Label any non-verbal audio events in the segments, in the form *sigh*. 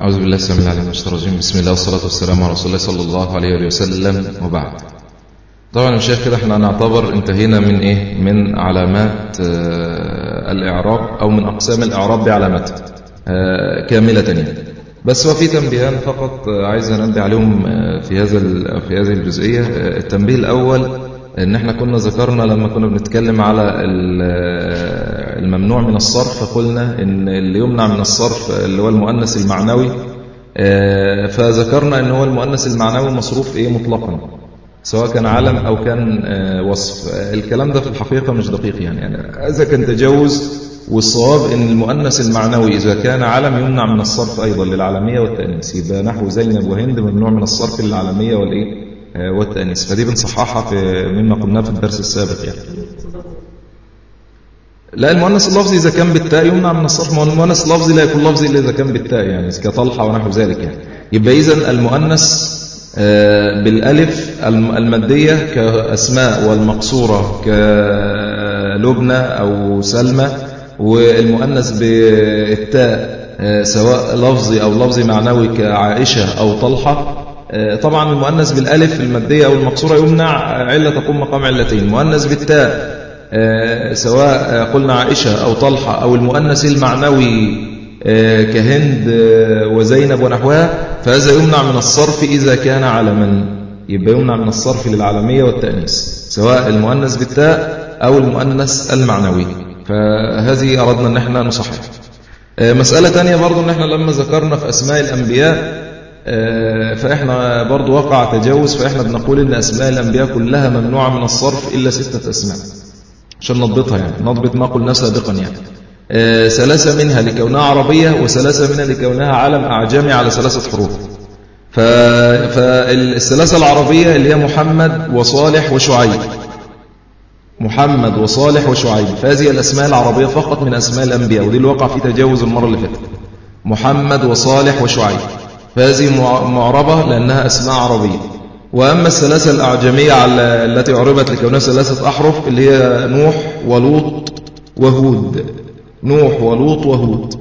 أعوذ بالله السلام العليم من الشيطان بسم الله والصلاة والسلام على رسول الله صلى الله عليه وسلم. وبعد. طبعا يا شيخ كده إحنا نعتبر انتهينا من إيه؟ من علامات آه الإعراب أو من أقسام الإعراب بعلامات آه كاملة يعني بس هو في تنبيهان فقط آه عايز أنبه عليهم في هذا في هذه الجزئية. آه التنبيه الأول إن إحنا كنا ذكرنا لما كنا بنتكلم على الممنوع من الصرف فقلنا إن اللي يمنع من الصرف اللي هو المؤنث المعنوي فذكرنا إن هو المؤنث المعنوي مصروف إيه؟ مطلقا سواء كان علم أو كان وصف. الكلام ده في الحقيقة مش دقيق يعني, يعني هذا كان تجاوز والصواب إن المؤنث المعنوي إذا كان علم يمنع من الصرف أيضا للعالمية والتأنيث. يبقى نحو زينب وهند ممنوع من الصرف للعالمية والإيه؟ والتأنيث. فدي بنصححها في مما قلناه في الدرس السابق يعني. لا المؤنث اللفظي إذا كان بالتاء يمنع من الصرف المؤنث اللفظي لا يكون لفظي إلا إذا كان بالتاء يعني كطلحة ونحو ذلك يعني. يبقى إذا المؤنث بالألف المادية كأسماء والمقصورة كلبنى أو سلمى والمؤنث بالتاء سواء لفظي أو لفظي معنوي كعائشة أو طلحة طبعا المؤنث بالألف المادية أو المقصورة يمنع علة تقوم مقام علتين. المؤنث بالتاء سواء قلنا عائشة أو طلحة أو المؤنث المعنوي كهند وزينب ونحوها فهذا يمنع من الصرف إذا كان علما. يبقى يمنع من الصرف للعالمية والتأنيث سواء المؤنث بالتاء أو المؤنث المعنوي. فهذه أردنا أن إحنا نصحح. مسألة تانية برضو أن إحنا لما ذكرنا في أسماء الأنبياء فإحنا برضو وقع تجاوز فإحنا بنقول إن أسماء الأنبياء كلها ممنوعة من الصرف إلا ستة أسماء عشان نضبطها يعني نضبط ما قلنا سابقا يعني. ثلاثة منها لكونها عربية وثلاثة منها لكونها علم أعجمي على ثلاثة حروف. فالثلاثة العربية اللي هي محمد وصالح وشعيب. محمد وصالح وشعيب. فهذه الأسماء العربية فقط من أسماء الأنبياء ودي اللي وقع في تجاوز المرة اللي فاتت. محمد وصالح وشعيب. فهذه معربة لأنها أسماء عربية. وأما الثلاثة الأعجمية على التي عربت لكونها ثلاثة أحرف اللي هي نوح ولوط وهود. نوح ولوط وهود.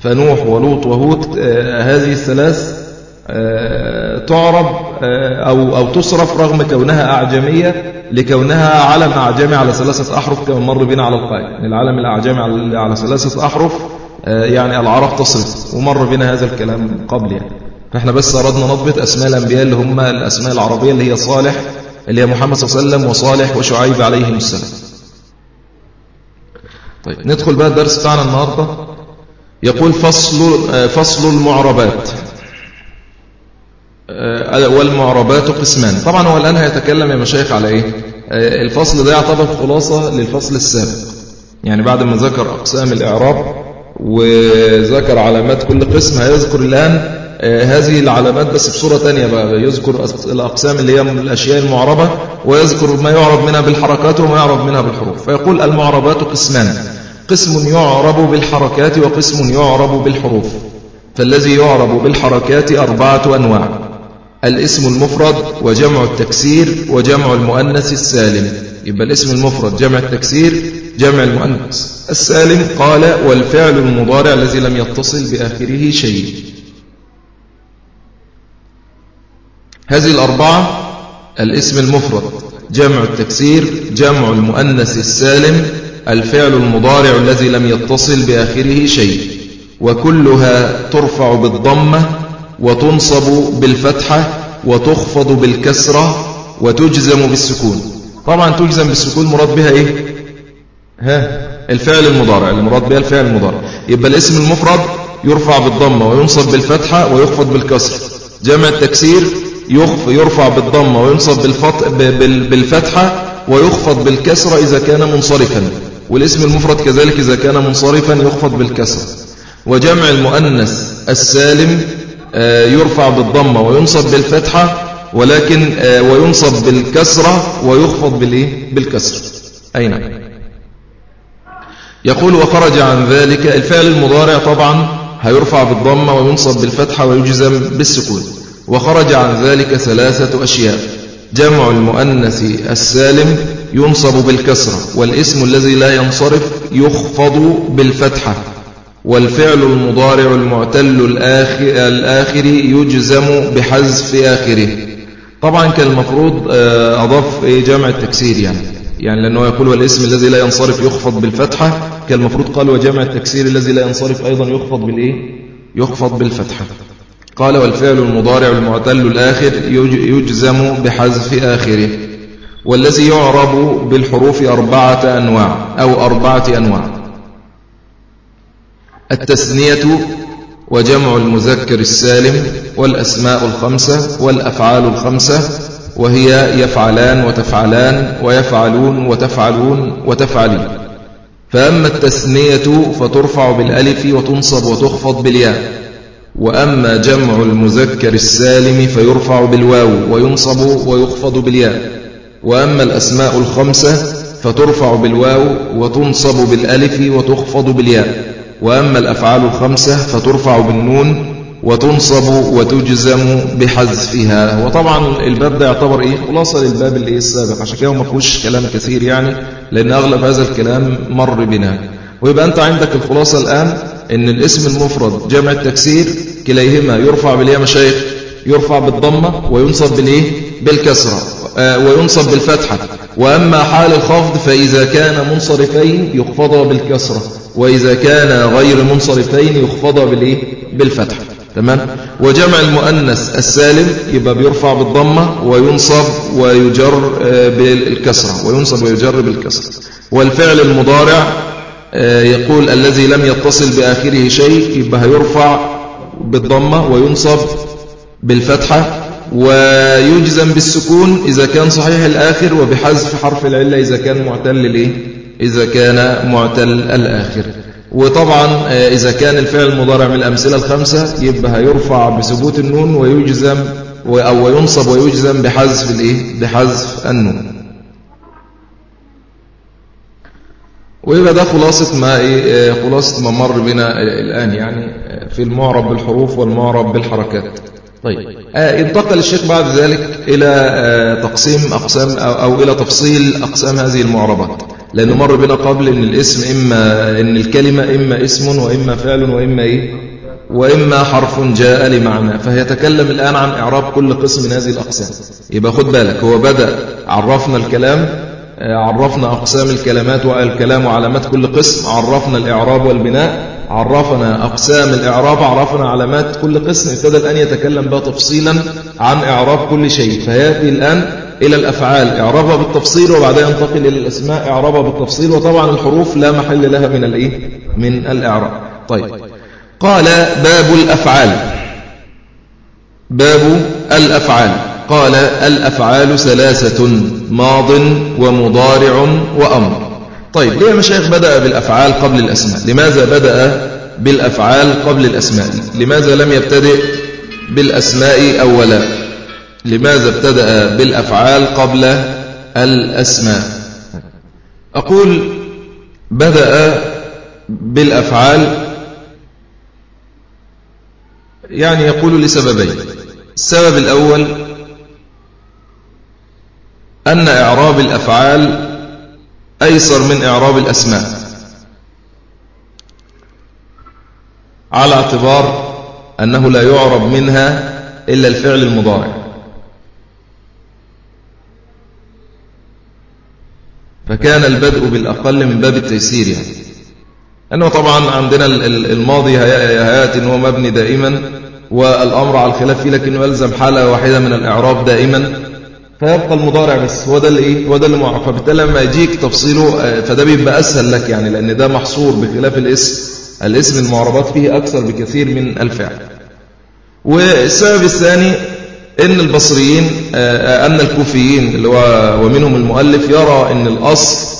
فنوح ولوط وهود آه هذه الثلاث آه تعرب آه أو, أو تصرف رغم كونها أعجمية لكونها علم أعجمي على ثلاثة أحرف كما مر بنا على القائد العلم الأعجمي على ثلاثة أحرف يعني العرب تصرف. ومر بنا هذا الكلام قبل يعني. فاحنا بس أردنا نضبط أسماء الأنبياء اللي هم الأسماء العربية اللي هي صالح اللي هي محمد صلى الله عليه وسلم وصالح وشعيب عليهم السلام. طيب ندخل بقى الدرس بتاعنا النهاردة. يقول فصل فصل المعربات. والمعربات قسمان. طبعا هو الآن هيتكلم يا مشايخ على إيه؟ الفصل ده يعتبر خلاصة للفصل السابق. يعني بعد ما ذكر أقسام الإعراب وذكر علامات كل قسم هيذكر الآن هذه العلامات بس بصورة تانية بقى. يذكر الأقسام اللي هي الأشياء المعربة ويذكر ما يعرب منها بالحركات وما يعرب منها بالحروف. فيقول المعربات قسمان. قسم يعرب بالحركات وقسم يعرب بالحروف. فالذي يعرب بالحركات أربعة أنواع. الاسم المفرد وجمع التكسير وجمع المؤنث السالم. يبقى الاسم المفرد جمع التكسير جمع المؤنث السالم قال والفعل المضارع الذي لم يتصل بآخره شيء. هذه الأربعة الاسم المفرد جمع التكسير جمع المؤنث السالم الفعل المضارع الذي لم يتصل بآخره شيء وكلها ترفع بالضمة وتنصب بالفتحة وتخفض بالكسرة وتجزم بالسكون. طبعا تجزم بالسكون مراد بها إيه؟ ها الفعل المضارع المراد بها الفعل المضارع. يبقى الاسم المفرد يرفع بالضمة وينصب بالفتحة ويخفض بالكسر. جمع التكسير يرفع بالضمة وينصب بالفتحة ويخفض بالكسرة إذا كان منصرفا. والاسم المفرد كذلك إذا كان منصرفا يخفض بالكسرة وجمع المؤنث السالم يرفع بالضمة وينصب بالفتحة ولكن وينصب بالكسرة ويخفض بالإيه؟ بالكسر. أي نعم. يقول وخرج عن ذلك الفعل المضارع طبعا هيرفع بالضمة وينصب بالفتحة ويجزم بالسكون. وخرج عن ذلك ثلاثة أشياء. جمع المؤنث السالم ينصب بالكسرة والاسم الذي لا ينصرف يخفض بالفتحة. والفعل المضارع المعتل الآخر, الآخر يجزم بحذف آخره. طبعا كان المفروض آه، أضاف جمع التكسير يعني. يعني لأنه يقول والاسم الذي لا ينصرف يخفض بالفتحة. كان المفروض قال وجمع التكسير الذي لا ينصرف أيضا يخفض بالإيه؟ يخفض بالفتحة. قال والفعل المضارع المعتل الآخر يجزم بحذف آخره والذي يعرب بالحروف أربعة أنواع أو أربعة أنواع. التثنية وجمع المذكر السالم والأسماء الخمسة والأفعال الخمسة وهي يفعلان وتفعلان ويفعلون وتفعلون وتفعلين. فأما التثنية فترفع بالألف وتنصب وتخفض بالياء. وأما جمع المذكر السالم فيرفع بالواو وينصب ويخفض بالياء. وأما الأسماء الخمسة فترفع بالواو وتنصب بالألف وتخفض بالياء. وأما الأفعال الخمسة فترفع بالنون وتنصب وتجزم بحذفها. وطبعا الباب ده يعتبر إيه؟ خلاصة للباب اللي السابق. عشان كده ما فيهوش كلام كثير يعني لأن أغلب هذا الكلام مر بنا. ويبقى أنت عندك الخلاصة الآن إن الاسم المفرد جمع التكسير كليهما يرفع بالياء مشايخ يرفع بالضمة وينصب بالإيه؟ بالكسرة آه، وينصب بالفتحة. وأما حال الخفض فإذا كان منصرفين يخفض بالكسرة وإذا كان غير منصرفين يخفض بالإيه؟ بالفتحة. تمام؟ وجمع المؤنث السالم يبقى بيرفع بالضمة وينصب ويجر آه، بالكسرة وينصب ويجر بالكسرة. والفعل المضارع يقول الذي لم يتصل بآخره شيء يبقى هيرفع بالضمة وينصب بالفتحة ويجزم بالسكون إذا كان صحيح الآخر وبحذف حرف العلة إذا كان معتل الإيه؟ إذا كان معتل الآخر وطبعا آه، إذا كان الفعل المضارع من الأمثلة الخمسة يبقى هيرفع بثبوت النون ويجزم أو ينصب ويجزم بحذف الإيه؟ بحذف النون ويبقى ده خلاصة ما إيه آه، خلاصة ما مر بنا الآن يعني آه، في المعرب بالحروف والمعرب بالحركات. طيب آه انتقل الشيخ بعد ذلك إلى تقسيم أقسام أو, أو إلى تفصيل أقسام هذه المعربات. لأنه مر بنا قبل أن الاسم إما أن الكلمة إما اسم وإما فعل وإما إيه؟ وإما حرف جاء لمعنى. فيتكلم الآن عن إعراب كل قسم من هذه الأقسام. يبقى خد بالك هو بدأ عرفنا الكلام عرفنا أقسام الكلمات والكلام وعلامات كل قسم عرفنا الإعراب والبناء عرفنا أقسام الإعراب عرفنا علامات كل قسم ابتدى الآن يتكلم بقى تفصيلا عن إعراب كل شيء. فيأتي الآن إلى الأفعال إعرابها بالتفصيل وبعدها ينتقل إلى الأسماء إعرابها بالتفصيل وطبعا الحروف لا محل لها من الإيه؟ من الإعراب. طيب. قال باب الأفعال. باب الأفعال. قال الأفعال ثلاثة ماض ومضارع وأمر. طيب ليه مشايخ بدأ بالأفعال قبل الأسماء؟ لماذا بدأ بالأفعال قبل الأسماء؟ لماذا لم يبتدئ بالأسماء أولا؟ لماذا ابتدأ بالأفعال قبل الأسماء؟ أقول بدأ بالأفعال يعني يقول لسببين السبب الأول أن إعراب الأفعال أيسر من إعراب الأسماء. على اعتبار أنه لا يعرب منها إلا الفعل المضارع. فكان البدء بالأقل من باب التيسير يعني. أنه طبعا عندنا الماضي هيأتي أنه مبني دائما والأمر على الخلاف فيه لكنه يلزم حالة واحدة من الإعراب دائما. فيبقى المضارع بس هو ده اللي إيه؟ هو ده اللي معرف فبالتالي لما يجيك تفصيله آه، فده بيبقى أسهل لك يعني لأن ده محصور بخلاف الاسم. الاسم المعربات فيه أكثر بكثير من الفعل. والسبب الثاني إن البصريين آه، آه، أن الكوفيين اللي هو ومنهم المؤلف يرى إن الأصل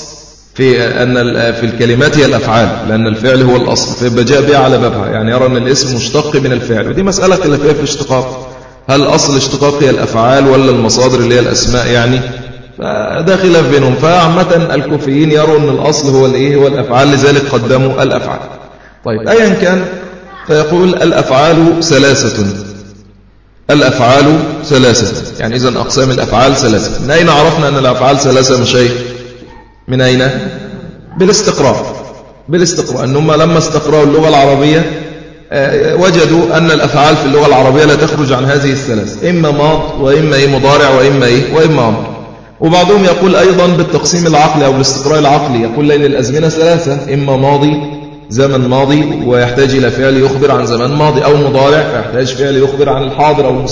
في أن في الكلمات هي الأفعال لأن الفعل هو الأصل. فيبقى جاء بها على بابها يعني يرى إن الاسم مشتق من الفعل. ودي مسألة خلافيه في الاشتقاق هل أصل اشتقاق هي الأفعال ولا المصادر اللي هي الأسماء يعني؟ فده خلاف بينهم. فعامة الكوفيين يروا أن الأصل هو الإيه؟ هو الأفعال لذلك قدموا الأفعال. طيب أيا كان فيقول الأفعال ثلاثة. الأفعال ثلاثة. يعني إذا أقسام الأفعال ثلاثة. من أين عرفنا أن الأفعال ثلاثة مشايخ من أين؟ بالاستقراء. بالاستقراء. أنهم لما استقرأوا اللغة العربية وجدوا أن الأفعال في اللغة العربية لا تخرج عن هذه الثلاث إما ماض وإما إيه مضارع وإما إيه وإما أمر. وبعضهم يقول أيضا بالتقسيم العقلي أو بالاستقراء العقلي. يقول لأن الأزمنة ثلاثة إما ماضي زمن ماضي ويحتاج إلى فعل يخبر عن زمن ماضي أو مضارع فيحتاج فعل يخبر عن الحاضر أو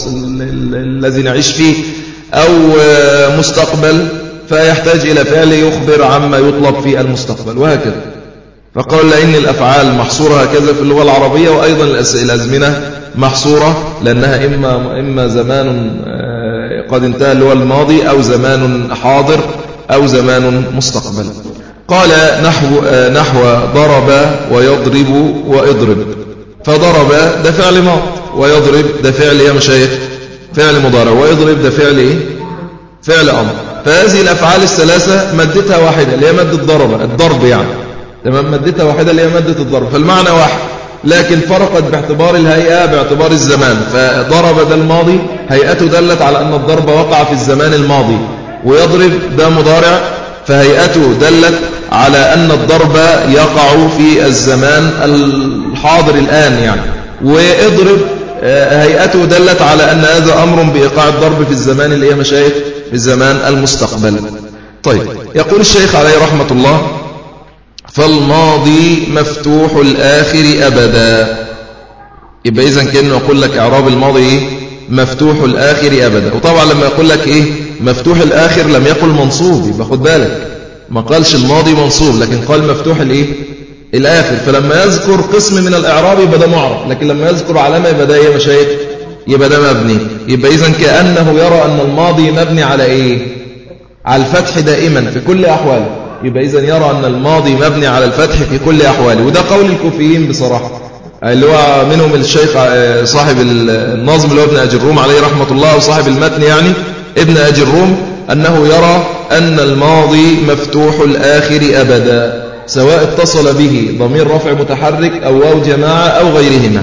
الذي نعيش فيه أو آه، مستقبل فيحتاج إلى فعل يخبر عما يطلب في المستقبل وهكذا. فقال لأن الأفعال محصورة هكذا في اللغة العربية وأيضا الأزمنة محصورة لأنها إما, إما زمان آه، قد انتهى اللي هو الماضي أو زمان حاضر أو زمان مستقبل. قال نحو, آه، نحو ضرب ويضرب وإضرب. فضرب ده فعل ماض ويضرب ده فعل يا مشايخ فعل مضارع. ويضرب ده فعل إيه؟ فعل أمر. فهذه الأفعال الثلاثة مدتها واحدة اللي هي مادة ضرب الضرب يعني. تمام مادتها واحدة اللي هي مادة الضرب. فالمعنى واحد. لكن فرقت باعتبار الهيئة باعتبار الزمان. فضرب ده الماضي هيئته دلت على أن الضرب وقع في الزمان الماضي. ويضرب ده مضارع فهيئته دلت على أن الضرب يقع في الزمان الحاضر الآن يعني. واضرب آه، هيئته دلت على أن هذا أمر بإيقاع الضرب في الزمان اللي هي مشايخ في الزمان المستقبل. طيب يقول الشيخ عليه رحمة الله فالماضي مفتوح الآخر أبدا. يبقى إذن كأنه يقول لك إعراب الماضي إيه؟ مفتوح الآخر أبدا. وطبعا لما يقول لك إيه؟ مفتوح الآخر لم يقل منصوب يبقى خد بالك. ما قالش الماضي منصوب لكن قال مفتوح الإيه؟ الآخر. فلما يذكر قسم من الإعراب يبقى ده معرب لكن لما يذكر علامة يبقى ده إيه مشايخ يبقى ده مبني. يبقى إذن كأنه يرى أن الماضي مبني على إيه؟ على الفتح دائما في كل أحواله. يبقى إذن يرى أن الماضي مبني على الفتح في كل أحواله وده قول الكوفيين بصراحة. اللي هو منهم الشيخ آه، صاحب النظم اللي هو ابن أجروم عليه رحمة الله وصاحب المتن يعني ابن أجروم أنه يرى أن الماضي مفتوح الآخر أبدا سواء اتصل به ضمير رفع متحرك أو واو جماعة أو غيرهما.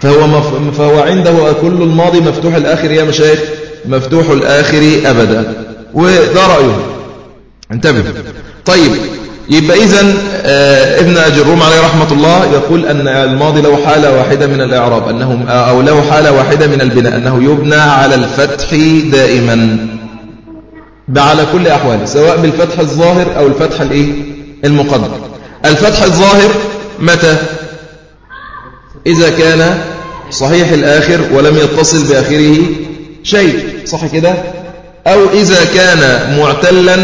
فهو, مف... فهو عنده كل الماضي مفتوح الآخر يا مشايخ؟ مفتوح الآخر أبدا. وده رأيه. انتبه. طيب يبقى إذن آه ابن أجروم عليه رحمة الله يقول أن الماضي له حالة واحدة من الإعراب أنه أو له حالة واحدة من البناء أنه يبنى على الفتح دائما. على كل أحواله سواء بالفتح الظاهر أو الفتح الإيه؟ المقدر الفتح الظاهر متى؟ إذا كان صحيح الآخر ولم يتصل بآخره شيء صح كده؟ أو إذا كان معتلا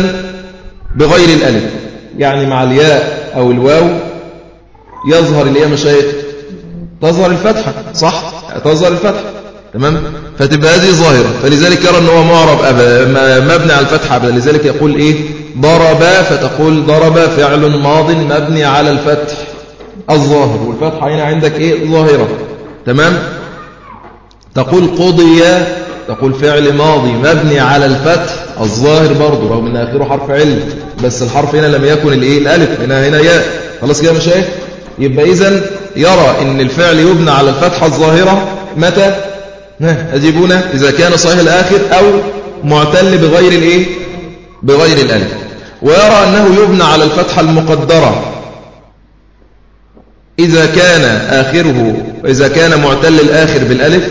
بغير الألف يعني مع الياء أو الواو يظهر اللي هي مشايخ. تظهر الفتحة صح؟ تظهر الفتحة تمام؟ فتبقى هذه ظاهرة. فلذلك يرى أنه معرب مبني على الفتحة لذلك يقول إيه؟ ضرب فتقول ضرب فعل ماض مبني على الفتح الظاهر. والفتحة هنا عندك إيه؟ ظاهرة تمام؟ تقول قضي تقول فعل ماضي مبني على الفتح الظاهر برضه رغم ان اخره حرف علم بس الحرف هنا لم يكن الايه الألف هنا هنا ياء. خلاص كده مشايخ؟ يبقى اذا يرى إن الفعل يبنى على الفتحة الظاهرة. متى؟ أجيبونا إذا كان صحيح الآخر أو معتل بغير الايه بغير الالف ويرى أنه يبنى على الفتحة المقدرة. إذا كان آخره إذا كان معتل الآخر بالألف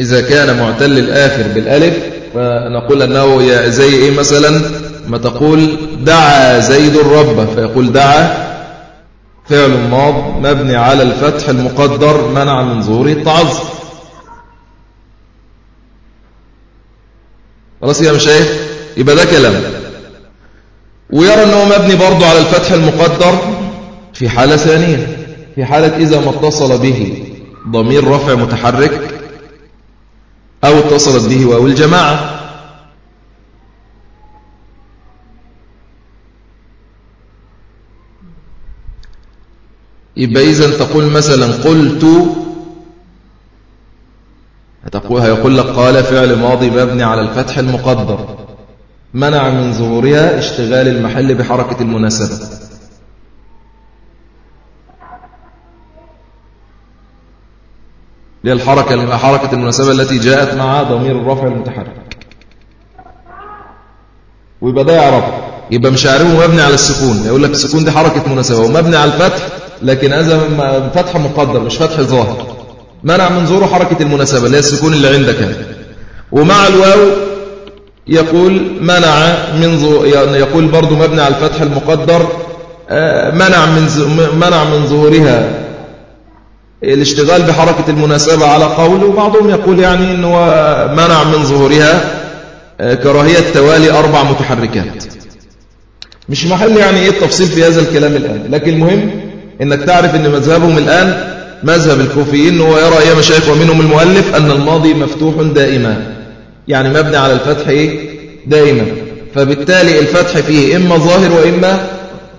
إذا كان معتل الآخر بالألف فنقول أنه زي إيه مثلا؟ ما تقول دعا زيد الرب فيقول دعا فعل ماض مبني على الفتح المقدر منع من ظهور التعظم خلاص يا مشايخ؟ يبقى ده كلام. ويرى أنه مبني برضه على الفتح المقدر في حالة ثانية في حالة إذا ما اتصل به ضمير رفع متحرك أو اتصلت به واو الجماعة. يبقى إذن تقول مثلا قلت هتقول هيقول لك قال فعل ماضي مبني على الفتح المقدر منع من ظهورها اشتغال المحل بحركة المناسبة. هي الحركة حركة المناسبة التي جاءت مع ضمير الرفع المتحرك. ويبقى ده يعرف يبقى مش عارفه مبني على السكون. يقول لك السكون دي حركة مناسبة ومبني على الفتح لكن هذا فتح مقدر مش فتح ظاهر. منع من ظهوره حركة المناسبة اللي هي السكون اللي عندك ومع الواو يقول منع من يعني يقول برضو مبني على الفتح المقدر آه، منع من منع من ظهورها الاشتغال بحركة المناسبة على قول وبعضهم يقول يعني أنه منع من ظهورها آه، كراهية توالي أربع متحركات. مش محل يعني إيه التفصيل في هذا الكلام الآن لكن المهم أنك تعرف أن مذهبهم الآن مذهب الكوفيين هو يرى يا مشايخ ومنهم المؤلف أن الماضي مفتوح دائما. يعني مبني على الفتح إيه؟ دائما. فبالتالي الفتح فيه إما ظاهر وإما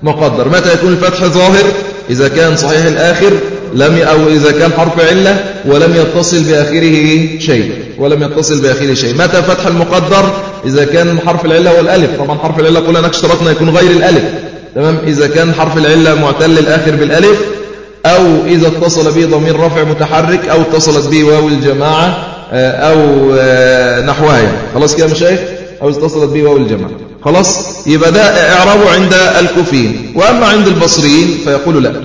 مقدر. متى يكون الفتح ظاهر؟ إذا كان صحيح الآخر لم أو إذا كان حرف علة ولم يتصل بآخره شيء. ولم يتصل بآخره شيء. متى فتح المقدر؟ إذا كان حرف العلة والألف. طبعا حرف العلة قلنا اشترطنا يكون غير الألف. تمام؟ إذا كان حرف العلة معتل الآخر بالألف أو إذا اتصل به ضمير رفع متحرك أو اتصلت به واو الجماعة آه، أو آه، نحوها خلاص كده مشايخ؟ أو اتصلت به واو الجماعة. خلاص؟ يبقى ده إعرابه عند الكوفيين. وأما عند البصريين فيقول لا.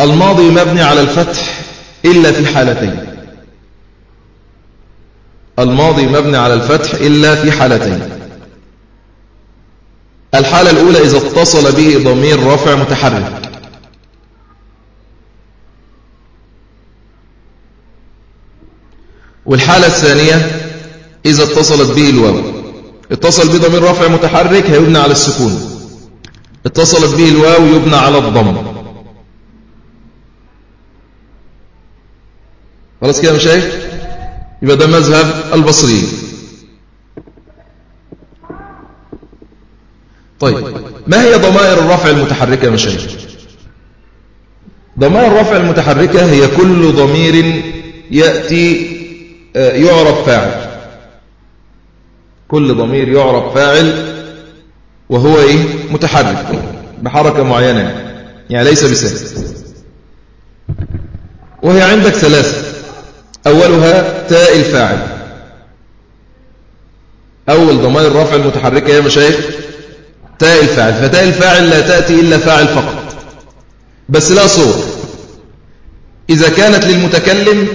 الماضي مبني على الفتح إلا في حالتين. الماضي مبني على الفتح إلا في حالتين. الحالة الأولى إذا اتصل به ضمير رفع متحرك. والحالة الثانية إذا اتصلت به الواو. اتصل به ضمير رفع متحرك هيبنى على السكون. اتصلت به الواو يبنى على الضم. خلاص كده مش شايف يبقى ده مذهب البصريين طيب ما هي ضمائر الرفع المتحركة يا مشايخ؟ ضمائر الرفع المتحركة هي كل ضمير يأتي آه، يعرف فاعل. كل ضمير يعرف فاعل وهو إيه؟ متحرك بحركة معينة. يعني ليس بسهل. وهي عندك ثلاثة أولها تاء الفاعل. أول ضمائر الرفع المتحركة يا مشايخ تاء الفاعل. فتاء الفاعل لا تأتي إلا فاعل فقط. بس لا صور إذا كانت للمتكلم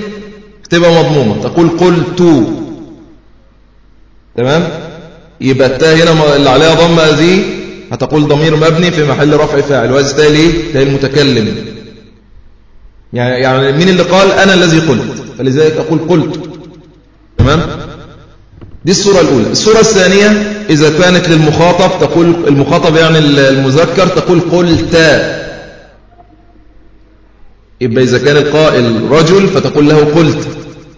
تبقى مضمومة. تقول قلت تمام؟ يبقى التاء هنا اللي عليها ضمة دي هتقول ضمير مبني في محل رفع فاعل وهذا تاء ليه؟ تاء المتكلم. يعني يعني مين اللي قال أنا الذي قلت؟ فلذلك أقول قلت. تمام؟ دي الصورة الأولى. الصورة الثانية إذا كانت للمخاطب تقول المخاطب يعني المذكر تقول قلت. يبقى إذا كان القائل رجل فتقول له قلت.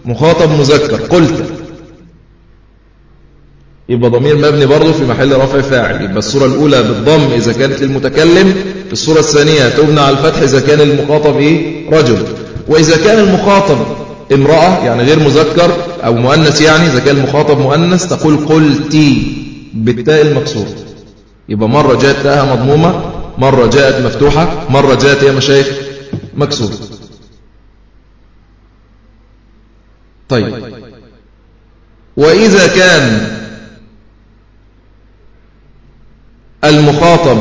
مخاطب مذكر قلت. يبقى ضمير مبني برضه في محل رفع فاعل. يبقى الصورة الأولى بالضم إذا كانت للمتكلم الصورة الثانية تبنى على الفتح إذا كان المخاطب إيه؟ رجل. وإذا كان المخاطب امرأة يعني غير مذكر أو مؤنث يعني إذا كان المخاطب مؤنث تقول قلتي بالتاء المكسور يبقى مرة جاءت تاءها مضمومة مرة جاءت مفتوحة مرة جاءت يا مشايخ مكسور. طيب. وإذا كان المخاطب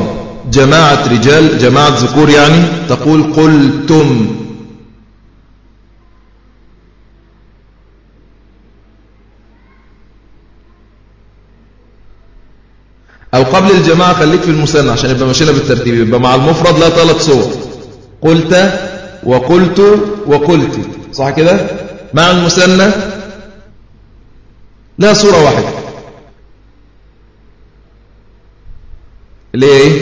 جماعة رجال جماعة ذكور يعني تقول قلتم أو قبل الجماعة خليك في المثنى عشان يبقى ماشينا بالترتيب يبقى مع المفرد لا ثلاث صور قلت وقلت وقلت صح كده؟ مع المثنى لا صورة واحدة. ليه؟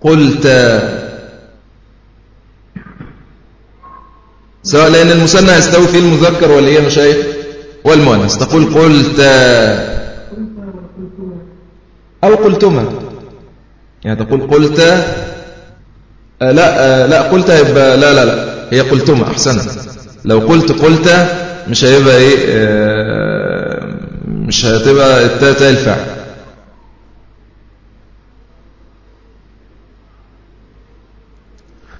قلت. سواء لأن المثنى يستوي فيه المذكر ولا هي مشايخ والمؤنث. تقول قلت. أو قلتما. يعني تقول قلت. آه لا آه لا قلت يبقى لا لا لا. هي قلتما أحسنت. لو قلت قلت مش هيبقى إيه آه مش هتبقى التاء تاء الفعل.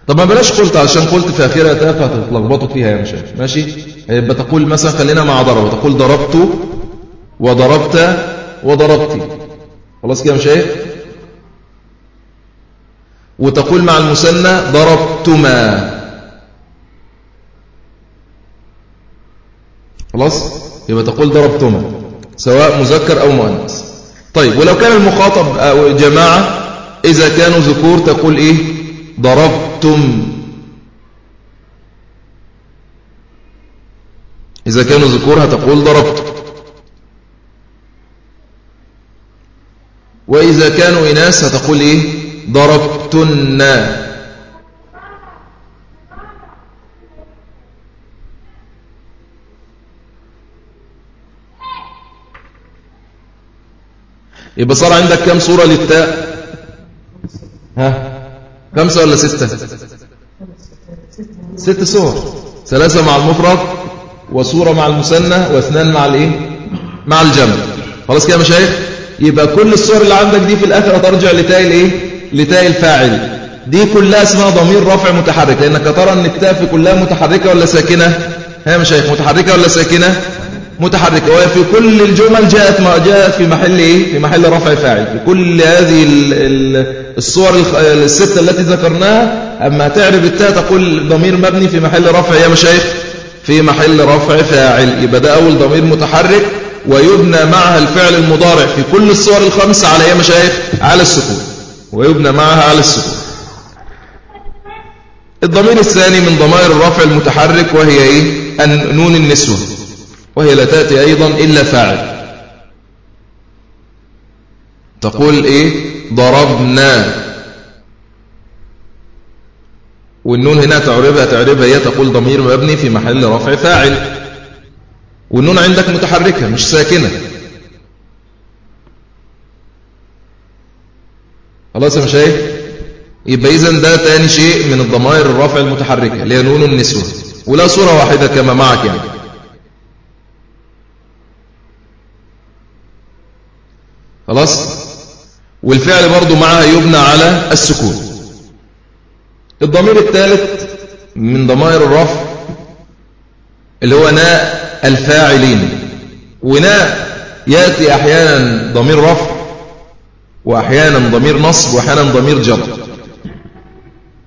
طب ما بلاش قلت عشان قلت في آخرها تاء فهتتلخبطوا فيها يا مشايخ. ماشي؟ يبقى تقول مثلا خلينا مع ضرب. تقول ضربت وضربت وضربت. خلاص كده مش إيه وتقول مع المثنى ضربتما. خلاص؟ يبقى تقول ضربتما سواء مذكر أو مؤنث. طيب ولو كان المخاطب أو جماعة إذا كانوا ذكور تقول إيه؟ ضربتم إذا كانوا ذكور هتقول ضربت. وإذا كانوا إناث هتقول إيه؟ ضربتن. يبقى صار عندك كم صورة للتاء؟ ها؟ خمسة ولا ستة ست صور ثلاثة مع المفرد وصورة مع المثنى واثنان مع الإيه؟ مع الجمع. خلاص كده يا مشايخ؟ يبقى كل الصور اللي عندك دي في الآخر ترجع لتاء الإيه؟ لتاء الفاعل. دي كلها اسمها ضمير رفع متحرك لأنك ترى إن التاء في كلها متحركة ولا ساكنة؟ ها يا مشايخ متحركة ولا ساكنة؟ متحركة وفي كل الجمل جاءت ما جاءت في محل إيه؟ في محل رفع فاعل. في كل هذه الصور الستة التي ذكرناها أما تعرف التاء تقول ضمير مبني في محل رفع يا مشايخ. في محل رفع فاعل. يبقى ده أول ضمير متحرك ويبنى معها الفعل المضارع في كل الصور الخمسة على يا مشايخ على السكون. ويبنى معها على السكون. الضمير الثاني من ضمائر الرفع المتحرك وهي إيه؟ نون النسوة. وهي لا تأتي أيضا إلا فاعل. تقول إيه؟ ضربنا. والنون هنا تعربها تعربها هي تقول ضمير مبني في محل رفع فاعل. والنون عندك متحركة مش ساكنة. خلاص يا مشايخ؟ يبقى إذن ده تاني شيء من الضمائر الرفع المتحركة اللي هي نون النسوة. ولا صورة واحدة كما معك يعني. خلاص؟ والفعل برضو معها يبنى على السكون. الضمير الثالث من ضمائر الرفع اللي هو ناء الفاعلين. وناء يأتي أحيانا ضمير رفع وأحيانا ضمير نصب وأحيانا ضمير جر.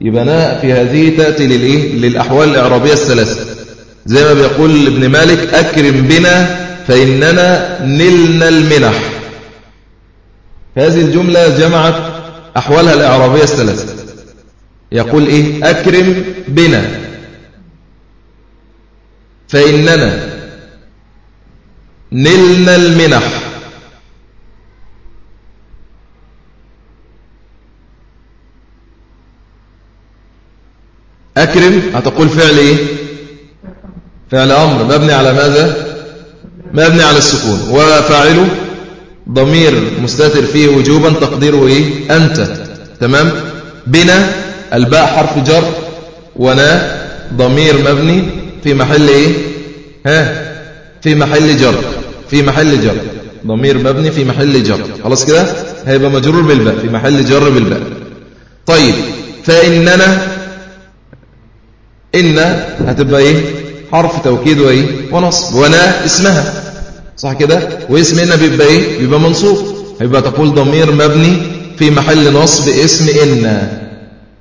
يبقى ناء في هذه تأتي للإيه؟ للأحوال الإعرابية الثلاثة. زي ما بيقول ابن مالك أكرم بنا فإننا نلنا المنح. هذه الجملة جمعت أحوالها الإعرابية الثلاثة. يقول إيه؟ أكرم بنا. فإننا نلنا المنح. أكرم هتقول فعل إيه؟ فعل أمر. مبني على ماذا؟ مبني على السكون. وفاعله ضمير مستتر فيه وجوبا تقديره إيه؟ أنت. تمام؟ بنا الباء حرف جر ونا ضمير مبني في محل إيه؟ ها؟ في محل جر. في محل جر. ضمير مبني في محل جر. خلاص كده؟ هيبقى مجرور بالباء. في محل جر بالباء. طيب فإننا إن هتبقى إيه؟ حرف توكيد وإيه؟ ونصب. ونا اسمها. صح كده؟ واسم هنا بيبقى إيه؟ بيبقى منصوب. هيبقى تقول ضمير مبني في محل نصب اسم إن.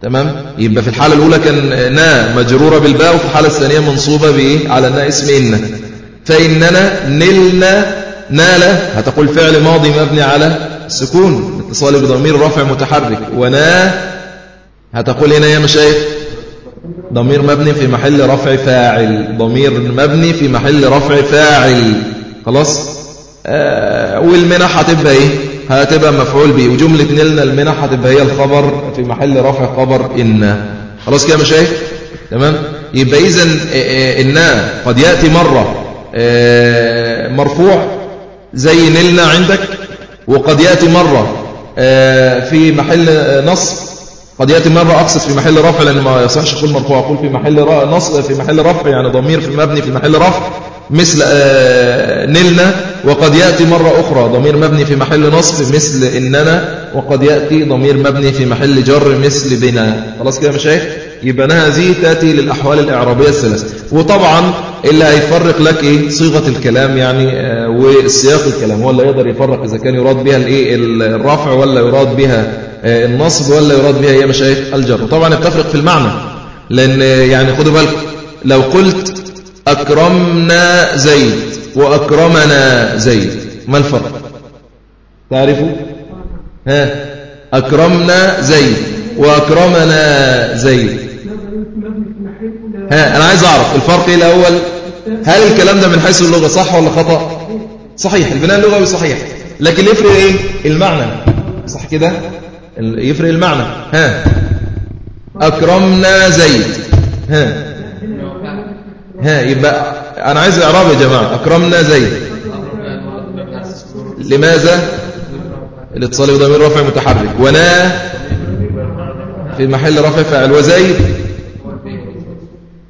تمام؟ يبقى في الحالة الأولى كان نا مجرورة بالباء وفي الحالة الثانية منصوبة بإيه؟ على النا اسم إن. فإننا نلنا نال هتقول فعل ماضي مبني على السكون اتصال بضمير رفع متحرك. ونا هتقول هنا يا مشايخ ضمير مبني في محل رفع فاعل. ضمير مبني في محل رفع فاعل. خلاص؟ آه والمنح هتبقى إيه؟ هتبقى مفعول به وجملة نلنا المنح هتبقى هي الخبر في محل رفع خبر إن. خلاص كده مشايخ؟ تمام؟ يبقى إذا آه، آه، إن قد يأتي مرة آه، مرفوع زي نلنا عندك وقد يأتي مرة في محل نصب قد يأتي مرة أقصد في محل رفع لأن ما يصحش أقول مرفوع أقول في محل نصب في محل رفع يعني ضمير في مبني في محل رفع. مثل آه، نلنا وقد يأتي مرة أخرى. ضمير مبني في محل نصب مثل إننا وقد يأتي ضمير مبني في محل جر مثل بنا. خلاص كده مشايخ؟ يبقى هذه تأتي للأحوال الإعرابية الثلاثة. وطبعا اللي هيفرق لك إيه؟ صيغة الكلام يعني آه والسياق الكلام. ولا يقدر يفرق إذا كان يراد بها الإيه؟ الرفع ولا يراد بها آه النصب ولا يراد بها يا مشايخ؟ الجر. طبعا بتفرق في المعنى لأن يعني خدوا بالكم لو قلت أكرمنا زيد وأكرمنا زيد. ما الفرق؟ تعرفوا؟ ها؟ أكرمنا زيد وأكرمنا زيد. ها أنا عايز أعرف الفرق إيه الأول؟ هل الكلام ده من حيث اللغة صح ولا خطأ؟ صحيح البناء اللغوي صحيح. لكن يفرق إيه؟ المعنى. صح كده؟ يفرق المعنى. ها؟ أكرمنا زيد. ها؟ ها يبقى أنا عايز إعراب يا جماعة. أكرمنا زيد. لماذا؟ الاتصال بضمير رفع متحرك. ونا في محل رفع فاعل وزيد؟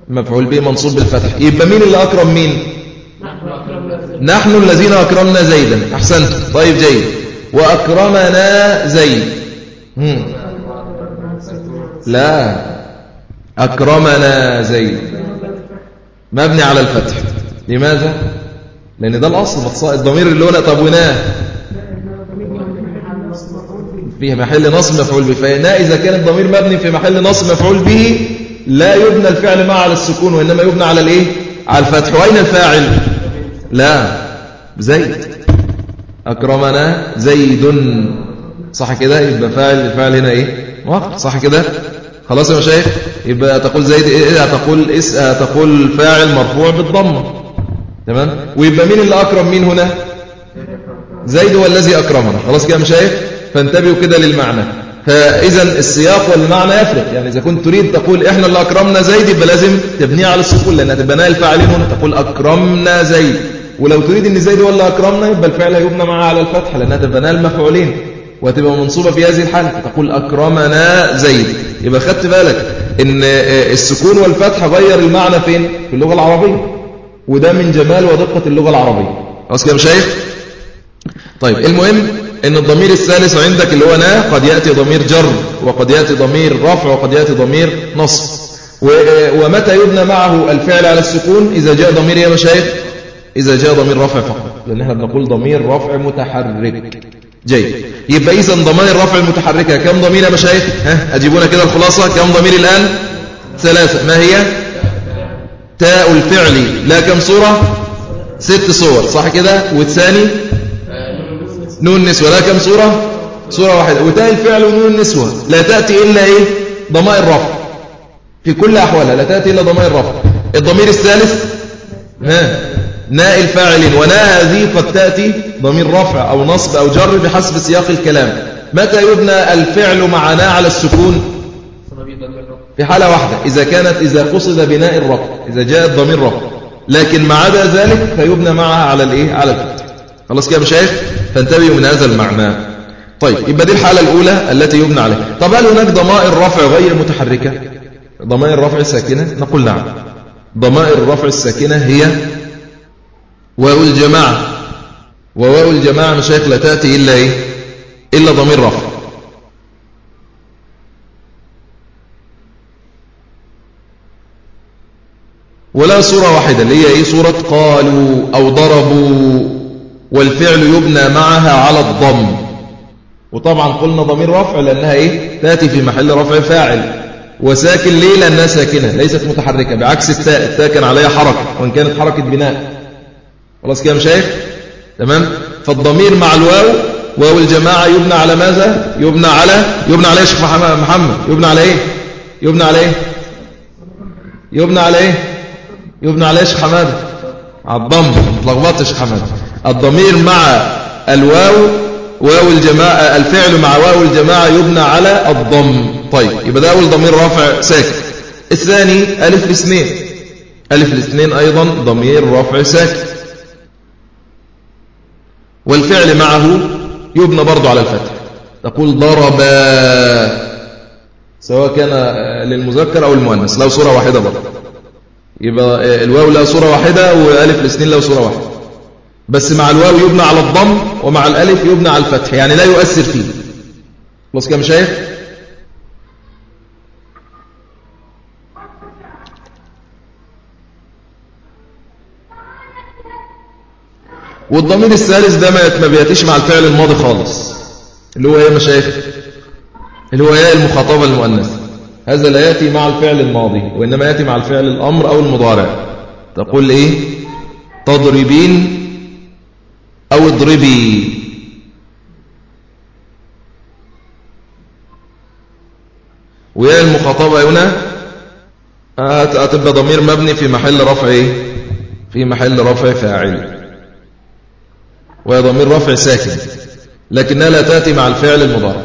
مفعول به منصوب بالفتح. يبقى مين اللي أكرم مين؟ نحن الذين أكرمنا زيدا. أحسنت طيب جيد. وأكرمنا زيد. لا. أكرمنا زيد. مبني على الفتح. لماذا؟ لأن ده الأصل الضمير اللي هو طب وناه في محل نصب مفعول به. فإنها إذا كان الضمير مبني في محل نصب مفعول به لا يبنى الفعل مع على السكون وإنما يبنى على الإيه؟ على الفتح. وأين الفاعل؟ لا. زيد. أكرمنا زيد. صح كده؟ يبقى فاعل الفاعل هنا إيه؟ صح كده؟ خلاص يا مشايخ يبقى تقول زيد إيه؟ تقول إس تقول فاعل مرفوع بالضمه تمام؟ ويبقى مين اللي أكرم مين هنا؟ زيد هو الذي أكرمنا. خلاص كده يا مشايخ فانتبهوا كده للمعنى. فإذا السياق والمعنى يفرق. يعني إذا كنت تريد تقول إحنا اللي أكرمنا زيد يبقى لازم تبنيها على السكون لأنها تبقى نائل الفاعلين هنا. تقول أكرمنا زيد. ولو تريد أن زيد هو اللي أكرمنا يبقى الفعل هيبنى معها على الفتح لأنها تبقى المفعولين. وتبقى منصوبة في هذه الحالة. فتقول أكرمنا زيد. يبقى خدت بالك إن السكون والفتح غير المعنى فين؟ في اللغة العربية. وده من جمال ودقة اللغة العربية. خلاص كده شايف طيب المهم إن الضمير الثالث عندك اللي هو نا قد يأتي ضمير جر وقد يأتي ضمير رفع وقد يأتي ضمير نصب ومتى يبنى معه الفعل على السكون؟ إذا جاء ضمير يا مشايخ إذا جاء ضمير رفع فقط. لأن إحنا بنقول ضمير رفع متحرك. جيد يبقى إذا ضمير رفع المتحركة كم ضمير يا مشايخ ها أجيبونا كده الخلاصة. كم ضمير الآن؟ ثلاثة. ما هي؟ تاء الفعل. لا كم صورة؟ ست صور. صح كده؟ والثاني؟ نون نسوة. لا كم صورة؟ صورة واحدة. وتاء الفعل ونون النسوة لا تأتي إلا إيه؟ ضمائر رفع. في كل أحوالها. لا تأتي إلا ضمائر رفع. الضمير الثالث؟ ها. ناء الفاعل وناء هذه قد تأتي ضمير رفع أو نصب أو جر بحسب سياق الكلام. متى يبنى الفعل مع ناء على السكون؟ في حالة واحدة. إذا كانت إذا قصد بناء الرفع إذا جاء الضمير رفع. لكن ما عدا ذلك فيبنى معها على الإيه؟ على الفتح خلاص كده مشايخ فانتبهوا من هذا المعنى. طيب يبقى دي الحالة الأولى التي يبنى عليها. طب هل هناك ضمائر رفع غير متحركة؟ ضمائر رفع الساكنة؟ نقول نعم. ضمائر الرفع الساكنة هي واو الجماعة. وواو الجماعة مشايخ لا تأتي إلا إيه؟ إلا ضمير رفع. ولا صورة واحدة اللي هي إيه؟ صورة قالوا أو ضربوا والفعل يبنى معها على الضم. وطبعا قلنا ضمير رفع لأنها إيه؟ تأتي في محل رفع فاعل. وساكن ليه؟ لأنها ساكنة ليست متحركة بعكس التاء. التاء كان عليها حركة وإن كانت حركة بناء. خلاص كده مشايخ تمام؟ فالضمير مع الواو واو الجماعة يبنى على ماذا؟ يبنى على يبنى على إيه شيخ محمد يبنى على إيه؟ يبنى على إيه؟ يبنى على إيه؟ يبنى على إيه شيخ حماده على الضم. اتلخبطت يا شيخ حماده الضمير مع الواو واو الجماعة الفعل مع واو الجماعة يبنى على الضم. طيب يبقى ده أول ضمير رافع ساكن الثاني ألف الاثنين. ألف الاثنين أيضا ضمير رافع ساكن والفعل معه يبنى برضو على الفتح. تقول ضرب سواء كان للمذكر أو المؤنث لو صورة واحدة برضو. يبقى الواو لا صورة واحدة وألف الاثنين له صورة واحدة. بس مع الواو يبنى على الضم ومع الألف يبنى على الفتح يعني لا يؤثر فيه. خلاص كده مشايخ؟ والضمير الثالث ده ما بيأتيش مع الفعل الماضي خالص. اللي هو إيه مشايخ؟ اللي هو ياء المخاطبة المؤنثة؟ هذا لا يأتي مع الفعل الماضي وإنما يأتي مع الفعل الأمر أو المضارع. تقول إيه؟ تضربين أو اضربي. وياء المخاطبة هنا هتبقى ضمير مبني في محل رفع إيه؟ في محل رفع فاعل. وهي ضمير رفع ساكن لكنها لا تأتي مع الفعل المضارع.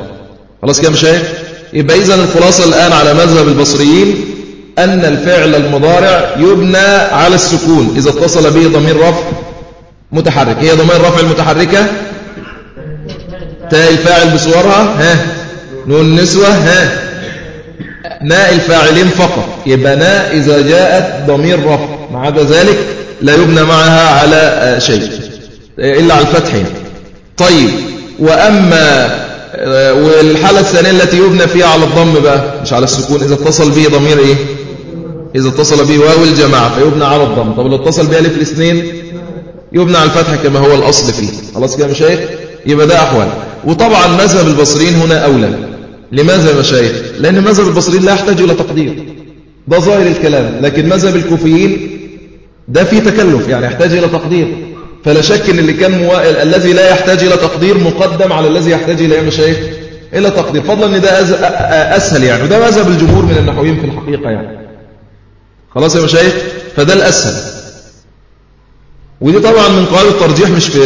خلاص كده مش يبقى إذن الخلاصة الآن على مذهب البصريين أن الفعل المضارع يبنى على السكون إذا اتصل به ضمير رفع متحرك. هي ضمير رفع المتحركة؟ تاء الفاعل بصورها؟ ها؟ نون نسوة؟ ها؟ ناء الفاعلين فقط. يبقى ناء إذا جاءت ضمير رفع. مع عدا ذلك لا يبنى معها على شيء. إلا على الفتح. طيب وأما والحالة الثانية التي يبنى فيها على الضم بقى مش على السكون إذا اتصل به ضمير إيه؟ إذا اتصل به واو الجماعة فيبنى على الضم. طب لو اتصل به ألف الاثنين يبنى على الفتح كما هو الأصل فيه. خلاص كده مشايخ؟ يبقى ده أحوال. وطبعا مذهب البصريين هنا أولى. لماذا يا مشايخ؟ لأن مذهب البصريين لا يحتاج إلى تقدير. ده ظاهر الكلام. لكن مذهب الكوفيين ده فيه تكلف يعني يحتاج إلى تقدير. فلا شك إن اللي كان مو... الذي لا يحتاج إلى تقدير مقدم على الذي يحتاج إلى مشايخ إلى تقدير. فضلا إن ده أز... أسهل يعني. وده مذهب الجمهور من النحويين في الحقيقة يعني. خلاص يا مشايخ؟ فده الأسهل. ودي طبعا من قواعد الترجيح مش في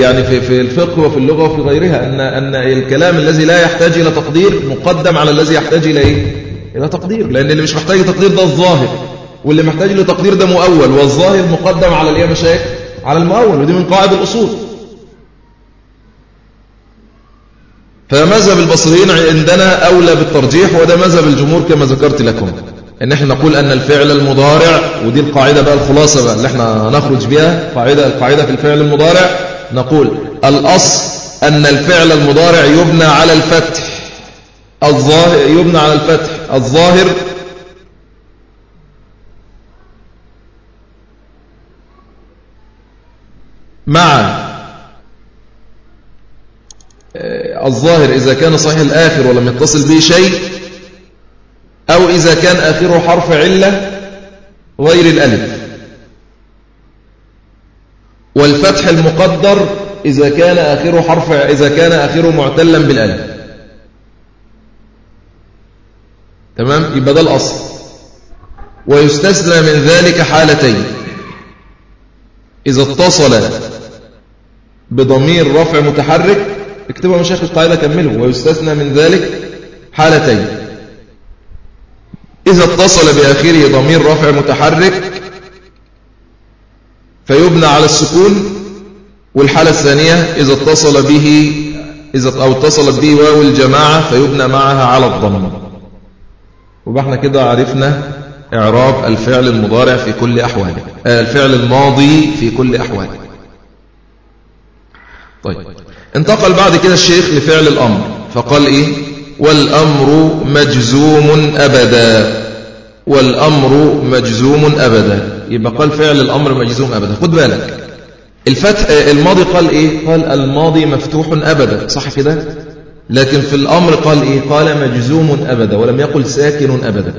يعني في في الفقه وفي اللغة وفي غيرها ان أن الكلام الذي لا يحتاج إلى تقدير مقدم على الذي يحتاج إلى إيه؟ إلى تقدير. لأن اللي مش محتاج تقدير ده الظاهر واللي محتاج لتقدير ده مؤول والظاهر مقدم على الإيه مشايخ؟ على المؤول ودي من قواعد الأصول. فمذهب البصريين عندنا أولى بالترجيح وده مذهب الجمهور كما ذكرت لكم. إن إحنا نقول أن الفعل المضارع ودي القاعدة بقى الخلاصة بقى اللي إحنا نخرج بها قاعدة القاعدة في الفعل المضارع. نقول الأصل أن الفعل المضارع يبنى على الفتح. الظاهر يبنى على الفتح. الظاهر مع آه، الظاهر إذا كان صحيح الآخر ولم يتصل به شيء أو إذا كان آخره حرف علة غير الألف. والفتح المقدر إذا كان آخره حرف إذا كان آخره معتلا بالألف. تمام؟ يبقى ده الأصل. ويستثنى من ذلك حالتين. إذا اتصل بضمير رفع متحرك اكتبها مشايخ القاعدة كمله ويستثنى من ذلك حالتين. إذا اتصل بآخره ضمير رفع متحرك فيبنى على السكون. والحالة الثانية إذا اتصل به إذا أو اتصلت به واو الجماعة فيبنى معها على الضم وبقى إحنا كده عرفنا إعراب الفعل المضارع في كل أحواله آه، الفعل الماضي في كل أحواله. طيب. انتقل بعد كده الشيخ لفعل الأمر. فقال إيه؟ والأمر مجزوم أبدا. والأمر مجزوم أبدا. يبقى قال فعل الأمر مجزوم أبدا. خد بالك. الفتح الماضي قال إيه؟ قال الماضي مفتوح أبدا. صح كده؟ لكن في الأمر قال إيه؟ قال مجزوم أبدا ولم يقل ساكن أبدا.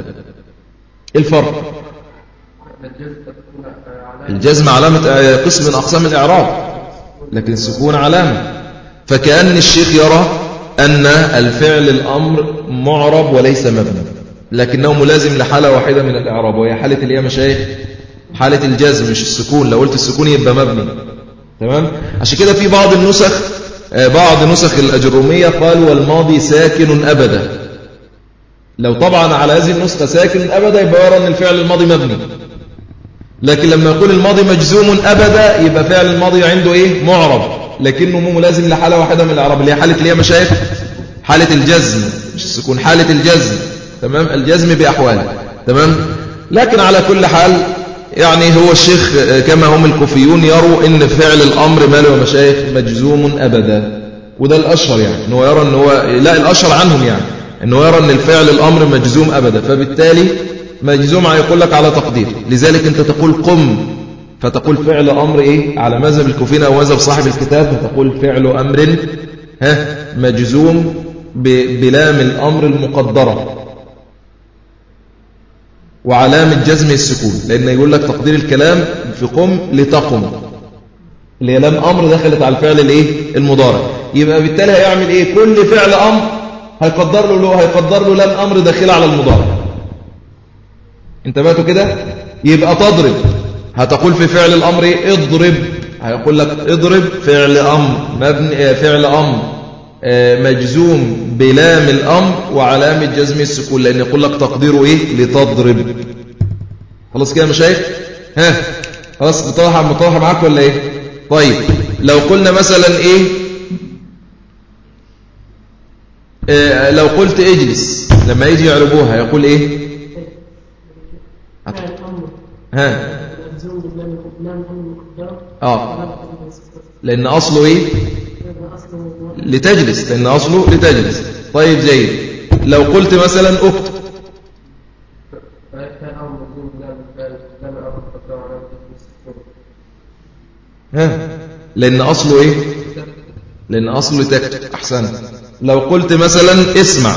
الفرق. الجزم علامة قسم من أقسام الإعراب. لكن السكون علامة. فكأن الشيخ يرى أن الفعل الأمر معرب وليس مبني لكنه ملازم لحالة واحدة من الإعراب وهي حالة الإيه مشايخ حالة الجزم مش السكون. لو قلت السكون يبقى مبني. تمام؟ عشان كده في بعض النسخ آه، بعض نسخ الأجرومية قال والماضي ساكن أبدا. لو طبعا على هذه النسخة ساكن أبدا يبقى يرى أن الفعل الماضي مبني. لكن لما يقول الماضي مجزوم أبدا يبقى فعل الماضي عنده إيه؟ معرب. لكنه مو ملازم لحالة واحدة من الأعراب. اللي هي حالة اللي هي مشايخ حالة الجزم. مش السكون حالة الجزم. تمام؟ الجزم بأحواله تمام؟ لكن على كل حال يعني هو الشيخ كما هم الكوفيون يروا إن فعل الأمر ماله ومشايخ مجزوم أبدا. وده الأشهر يعني. أنه يرى أنه لا الأشهر عنهم يعني. أنه يرى أن الفعل الأمر مجزوم أبدا. فبالتالي مجزوم يقول لك على تقدير. لذلك أنت تقول قم فتقول فعل أمر إيه؟ على مذهب الكوفين أو مذهب صاحب الكتاب فتقول فعل أمر ها؟ مجزوم بلام الأمر المقدرة. وعلامة جزم السكون. لأن يقول لك تقدير الكلام في قم لتقم. اللي هي لام أمر دخلت على الفعل الإيه؟ المضارع. يبقى بالتالي هيعمل إيه؟ كل فعل أمر هيقدر له هيقدر له لام أمر داخلة على المضارع. انتبهتوا كده؟ يبقى تضرب. هتقول في فعل الأمر اضرب. هيقول لك اضرب فعل أمر مبني آه، فعل أمر. آه، مجزوم بلام الأمر وعلامة جزم السكون لأن يقول لك تقديره إيه؟ لتضرب. خلاص كده مشايخ؟ ها؟ خلاص مطرحة مطرحة معاك ولا إيه؟ طيب لو قلنا مثلا إيه؟ آه لو قلت اجلس لما يجي يعربوها يقول إيه؟ ها. آه. لأن أصله إيه؟ لتجلس. لأن أصله لتجلس. طيب زي لو قلت مثلا اكتب ها. لأن أصله إيه؟ لأن أصله لتكتب أحسن. لو قلت مثلا اسمع.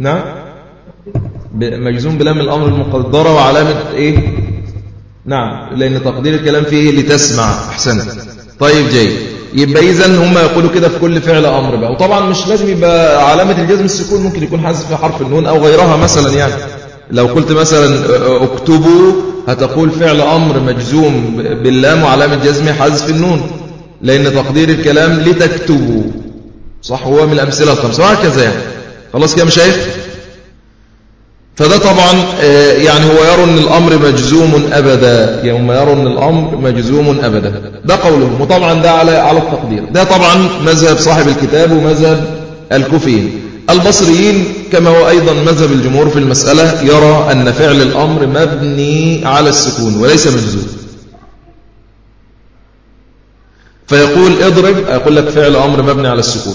نعم. مجزوم بلام الأمر المقدرة وعلامة إيه؟ نعم. لأن تقدير الكلام فيه لتسمع. أحسن. طيب جيد يبقى إذن هم يقولوا كده في كل فعل أمر بقى. وطبعا مش لازم يبقى علامة الجزم السكون ممكن يكون حذف حرف النون أو غيرها مثلا يعني. لو قلت مثلا اكتبوا هتقول فعل أمر مجزوم باللام وعلامة جزم حذف النون. لأن تقدير الكلام لتكتبوا. صح هو من الأمثلة الخمسة. وهكذا يعني. خلاص كده مشايخ؟ فده طبعا آه، يعني هو يرى أن الأمر مجزوم أبدا يوم يرى أن الأمر مجزوم أبدا. ده قولهم وطبعا ده على على التقدير. ده طبعا مذهب صاحب الكتاب ومذهب الكوفيين. البصريين كما هو أيضا مذهب الجمهور في المسألة يرى أن فعل الأمر مبني على السكون وليس مجزوم. فيقول اضرب يقول لك فعل أمر مبني على السكون.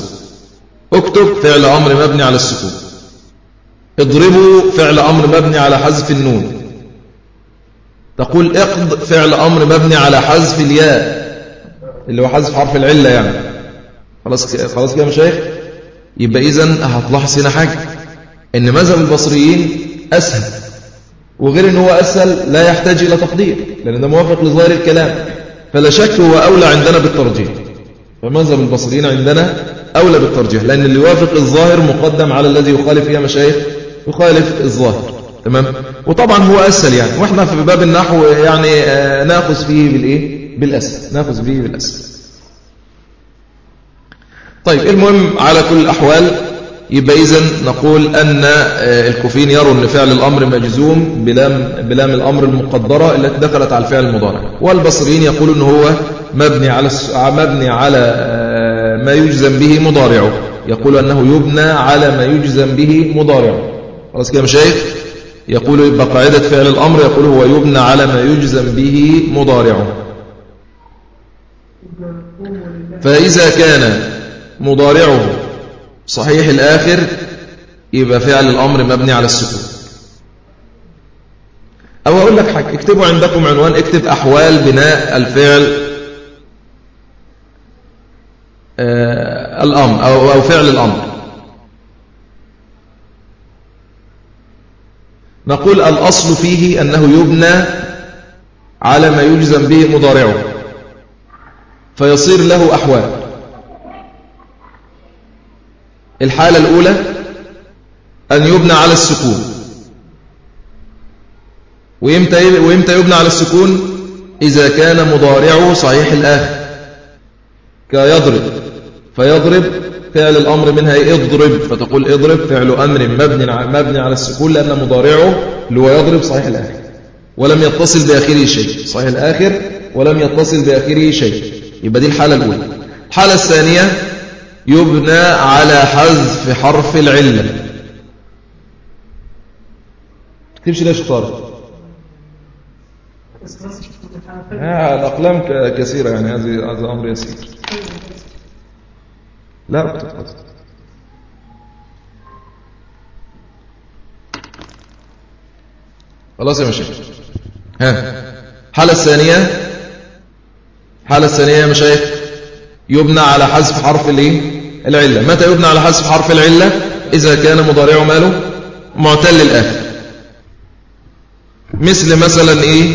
اكتب فعل أمر مبني على السكون. اضربوا فعل أمر مبني على حذف النون. تقول اقض فعل أمر مبني على حذف الياء اللي هو حذف حرف العلة يعني. خلاص خلاص كده يا مشايخ؟ يبقى إذا هتلاحظ هنا حاجة إن مذهب البصريين أسهل وغير إن هو أسهل لا يحتاج إلى تقدير لأن ده موافق لظاهر الكلام. فلا شك هو أولى عندنا بالترجيح. فمذهب البصريين عندنا أولى بالترجيح لأن اللي يوافق الظاهر مقدم على الذي يخالف يا مشايخ يخالف الظاهر. تمام؟ وطبعا هو أسهل يعني. وإحنا في باب النحو يعني آه، ناخذ فيه بالإيه؟ بالأسهل. ناخذ فيه بالأسهل. طيب المهم على كل الأحوال يبقى إذن نقول أن آه، الكوفين يروا أن فعل الأمر مجزوم بلام, بلام الأمر المقدرة التي دخلت على الفعل المضارع. والبصريين يقولون أنه هو مبني على مبني على آه، ما يجزم به مضارعه. يقول أنه يبنى على ما يجزم به مضارعه. خلاص كده مشايخ؟ يقول يبقى قاعدة فعل الأمر يقول هو يبنى على ما يجزم به مضارعه. فإذا كان مضارعه صحيح الآخر يبقى فعل الأمر مبني على السكون. أو أقول لك حاجة اكتبوا عندكم عنوان اكتب أحوال بناء الفعل الأمر أو, فعل الأمر. نقول الأصل فيه أنه يبنى على ما يجزم به مضارعه فيصير له أحوال. الحالة الأولى أن يبنى على السكون. وإمتى يبنى على السكون؟ إذا كان مضارعه صحيح الآخر كيضرب. فيضرب فعل الأمر منها اضرب. فتقول اضرب فعل أمر مبني مبني على السكون لأن مضارعه اللي هو يضرب صحيح الآخر. ولم يتصل بآخره شيء. صحيح الآخر. ولم يتصل بآخره شيء. يبقى دي الحالة الأولى. الحالة الثانية يبنى على حذف حرف العلة. تكتبش ليش طارق آه الأقلام كثيرة يعني هذا هذا أمر يسير. لا اكتب خلاص يا مشايخ. ها. الحالة الثانية. الحالة الثانية يا مشايخ يبنى على حذف حرف الايه العلة. متى يبنى على حذف حرف العلة؟ إذا كان مضارعه ماله معتل الآخر مثل مثلا إيه؟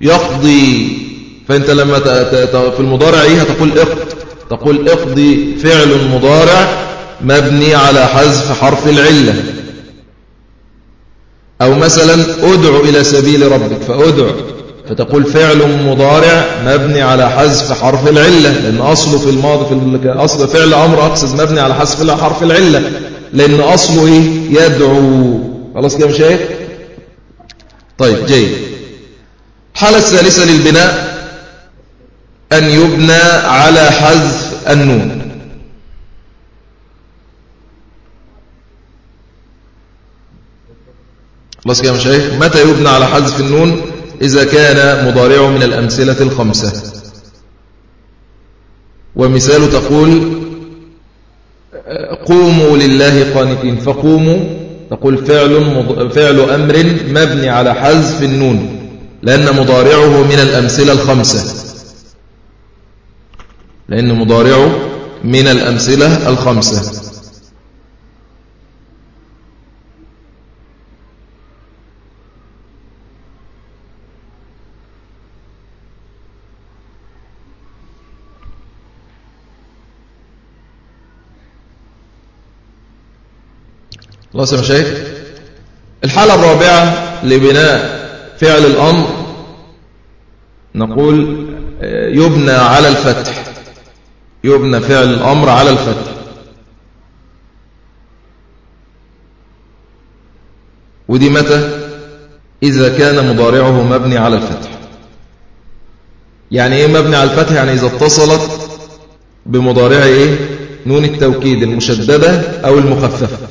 يقضي. فأنت لما في المضارع إيه؟ هتقول اقض تقول اقضي فعل مضارع مبني على حذف حرف العلة. أو مثلا ادع إلى سبيل ربك فادع فتقول فعل مضارع مبني على حذف حرف العلة لأن أصله في الماضي في أصل فعل أمر أقصد مبني على حذف حرف العلة لأن أصله إيه؟ يدعو. خلاص كده مش طيب جيد. الحالة الثالثة للبناء أن يبنى على حذف النون. خلاص كده مش هيك متى يبنى على حذف النون؟ إذا كان مضارعه من الأمثلة الخمسة. ومثال تقول قوموا لله قانتين. فقوموا تقول فعل, فعل أمر مبني على حذف النون لأن مضارعه من الأمثلة الخمسة. لأن مضارعه من الأمثلة الخمسة. خلاص يا مشايخ الحالة الرابعة لبناء فعل الأمر. نقول آه، يبنى على الفتح. يبنى فعل الأمر على الفتح. ودي متى؟ إذا كان مضارعه مبني على الفتح. يعني إيه مبني على الفتح؟ يعني إذا اتصلت بمضارعه إيه؟ نون التوكيد المشددة أو المخففة.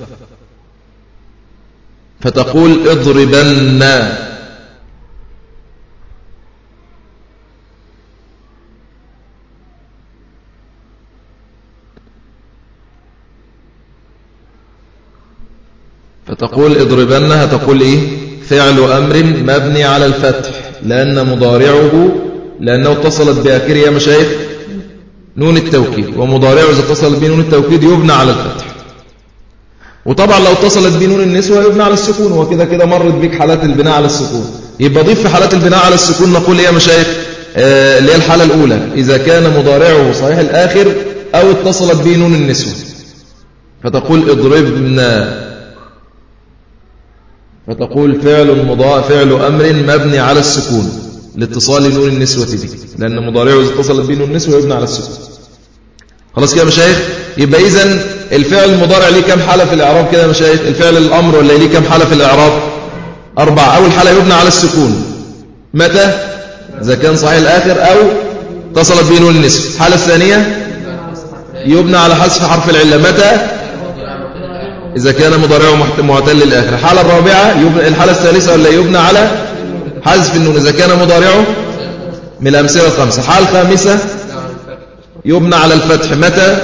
فتقول اضربن فتقول اضربنها تقول إيه؟ فعل أمر مبني على الفتح لأن مضارعه لأنه اتصلت بآخره يا مشايخ نون التوكيد ومضارعه إذا اتصلت بنون التوكيد يبنى على الفتح. وطبعا لو اتصلت بنون النسوة يبنى على السكون وكده كده مرت بك حالات البناء على السكون. يبقى ضيف في حالات البناء على السكون نقول إيه يا مشايخ؟ آه، اللي هي الحالة الأولى إذا كان مضارعه صحيح الآخر أو اتصلت به نون النسوة. فتقول اضربنا فتقول فعل مضاء فعل أمر مبني على السكون لاتصال نون النسوة به لأن مضارعه إذا اتصلت به النسوة يبنى على السكون. خلاص كده يا مشايخ؟ يبقى إذن الفعل المضارع ليه كم حالة في الإعراب كده يا مشايخ؟ الفعل الأمر ولا ليه كم حالة في الإعراب؟ أربعة. أول حالة يبنى على السكون. متى؟ إذا كان صحيح الآخر أو اتصلت به نون النسوة. الحالة الثانية؟ يبنى على حذف حرف العلة. متى؟ إذا كان مضارعه معتل الآخر الحالة الرابعة يبنى الحالة الثالثة ولا يبنى على حذف النون. إذا كان مضارعه من الأمثلة الخمسة. الحالة الخامسة يبنى على الفتح. متى؟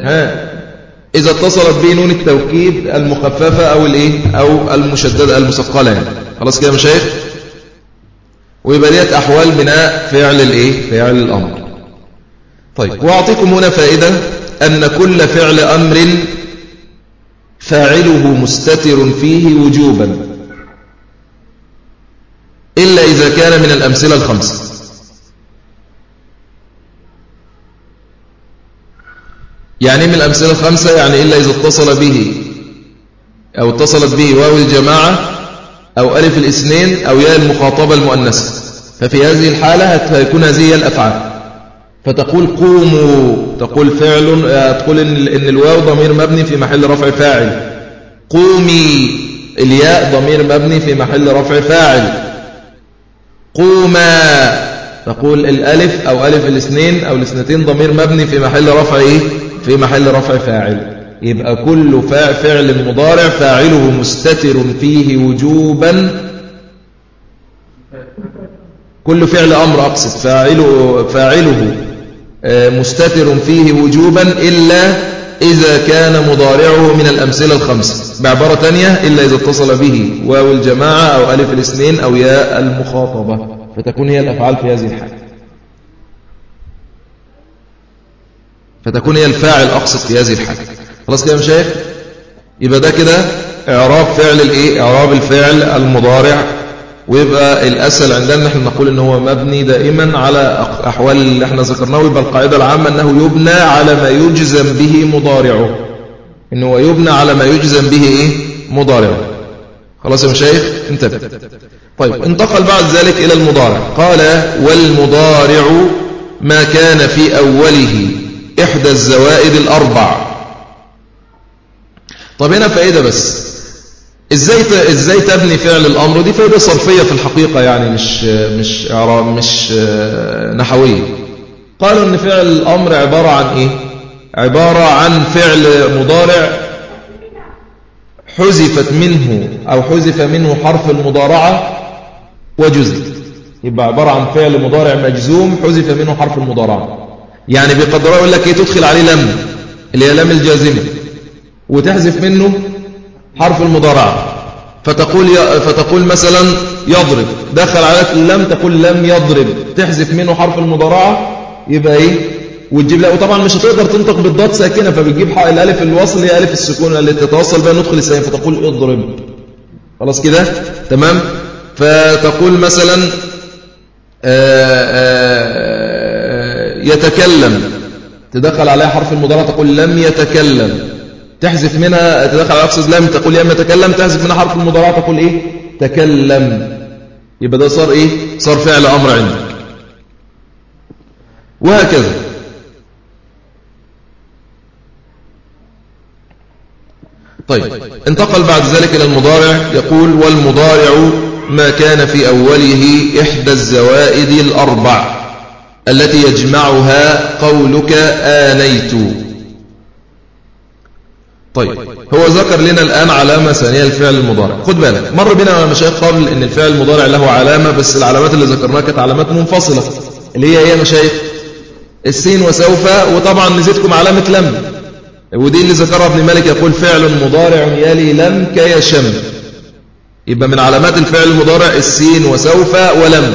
ها؟ إذا اتصلت به نون التوكيد المخففة أو الإيه؟ أو المشددة المثقلة يعني. خلاص كده مشايخ؟ ويبقى ديت أحوال بناء فعل الإيه؟ فعل الأمر. طيب وأعطيكم هنا فائدة. أن كل فعل أمر فاعله مستتر فيه وجوبا. إلا إذا كان من الأمثلة الخمسة. يعني من الأمثلة الخمسة يعني إلا إذا اتصل به أو اتصلت به واو الجماعة أو ألف الاثنين أو ياء المخاطبة المؤنثة. ففي هذه الحالة هتكون هذه الأفعال. فتقول قوموا. تقول فعل تقول إن, إن الواو ضمير مبني في محل رفع فاعل. قومي. الياء ضمير مبني في محل رفع فاعل. قوما. تقول الألف أو ألف الاثنين أو الاثنتين ضمير مبني في محل رفع إيه؟ في محل رفع فاعل. يبقى كل فعل مضارع فاعله مستتر فيه وجوبا. كل فعل أمر أقصد فاعله, فاعله. آه، مستتر فيه وجوبا إلا إذا كان مضارعه من الأمثلة الخمسة بعبارة تانية إلا إذا اتصل به واو الجماعة أو ألف الاثنين أو ياء المخاطبة فتكون هي الأفعال في هذه الحالة فتكون هي الفاعل أقصد في هذه الحالة خلاص كده يا مشايخ؟ يبقى ده كده إعراب فعل الإيه؟ إعراب الفعل المضارع ويبقى الأسهل عندنا نحن نقول إن هو مبني دائما على أحوال اللي إحنا ذكرناه ويبقى القاعدة العامة أنه يبنى على ما يجزم به مضارعه. إنه يبنى على ما يجزم به إيه؟ مضارعه. خلاص يا مشايخ؟ انتبه. طيب انتقل بعد ذلك إلى المضارع. قال والمضارع ما كان في أوله إحدى الزوائد الأربع. طب هنا فائدة بس. إزاي إزاي تبني فعل الأمر؟ دي فائده صرفية في الحقيقة يعني مش مش إعراب مش نحوية. قالوا إن فعل الأمر عبارة عن إيه؟ عبارة عن فعل مضارع حذفت منه أو حذف منه حرف المضارعة وجزء يبقى عبارة عن فعل مضارع مجزوم حذف منه حرف المضارعة. يعني بيقدروا يقول لك إيه؟ تدخل عليه لم اللي هي لم الجازمة. وتحذف منه حرف المضارعة. فتقول فتقول مثلا يضرب. دخل عليك لم تقول لم يضرب. تحذف منه حرف المضارعة. يبقى إيه؟ وتجيب لا. وطبعا مش هتقدر تنطق بالضاد ساكنة فبتجيب الألف الوصل هي ألف السكون اللي تتوصل بها. ندخل الساكن فتقول اضرب. خلاص كده؟ تمام؟ فتقول مثلا آآ آآ يتكلم. تدخل عليها حرف المضارعة. تقول لم يتكلم. تحذف منها تدخل على أقصد لم تقول يا تكلم تحذف منها حرف المضارعة تقول إيه؟ تكلم. يبقى ده صار إيه؟ صار فعل أمر عندك. وهكذا. طيب انتقل بعد ذلك إلى المضارع يقول والمضارع ما كان في أوله إحدى الزوائد الأربع التي يجمعها قولك آنيت. طيب هو ذكر لنا الآن علامة ثانية للفعل المضارع. خد بالك مر بنا مشايخ قبل إن الفعل المضارع له علامة بس العلامات اللي ذكرناها كانت علامات منفصلة. اللي هي إيه يا مشايخ؟ السين وسوف وطبعا نزيدكم علامة لم. ودي اللي ذكرها ابن مالك يقول فعل مضارع يلي لم كيشم يبقى من علامات الفعل المضارع السين وسوف ولم.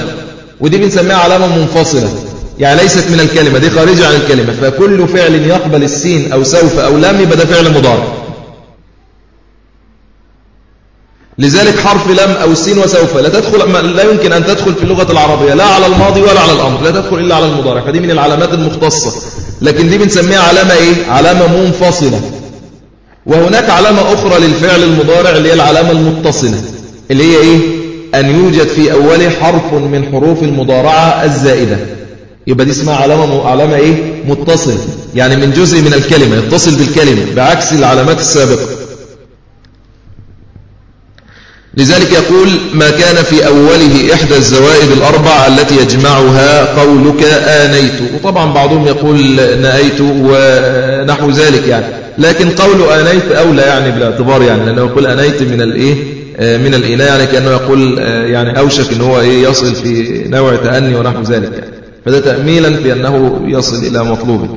ودي بنسميها علامة منفصلة. يعني ليست من الكلمة دي خارجة عن الكلمة. فكل فعل يقبل السين أو سوف أو لم يبقى ده فعل مضارع. لذلك حرف لم أو السين وسوف لا تدخل لا يمكن أن تدخل في اللغة العربية لا على الماضي ولا على الأمر لا تدخل إلا على المضارع. فدي من العلامات المختصة. لكن دي بنسميها علامة إيه؟ علامة منفصلة. وهناك علامة أخرى للفعل المضارع اللي هي العلامة المتصلة اللي هي إيه؟ أن يوجد في أوله حرف من حروف المضارعة الزائدة. يبقى دي اسمها علامة, علامة إيه؟ متصل. يعني من جزء من الكلمة يتصل بالكلمة بعكس العلامات السابقة. لذلك يقول ما كان في أوله إحدى الزوائد الأربع التي يجمعها قولك آنيت. وطبعا بعضهم يقول نأيت ونحو ذلك يعني. لكن قول آنيت أولى يعني بالاعتبار يعني لأنه يقول آنيت من الإيه؟ من الإناء يعني كأنه يقول يعني أوشك أنه هو إيه يصل في نوع تأني ونحو ذلك يعني. فده تأميلا في أنه يصل إلى مطلوبه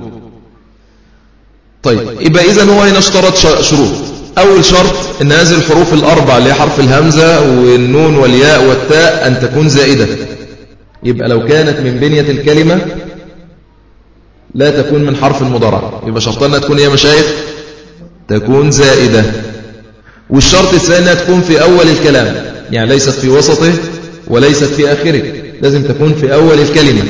طيب يبقى إذا هو هنا اشترط شروط؟ أول شرط أن هذه الحروف الأربع اللي هي حرف الهمزة والنون والياء والتاء أن تكون زائدة. يبقى لو كانت من بنية الكلمة لا تكون من حرف المضارع. يبقى شرطنا تكون يا مشايخ تكون زائدة. والشرط الثاني تكون في أول الكلام. يعني ليست في وسطه وليست في آخره. لازم تكون في أول الكلمة.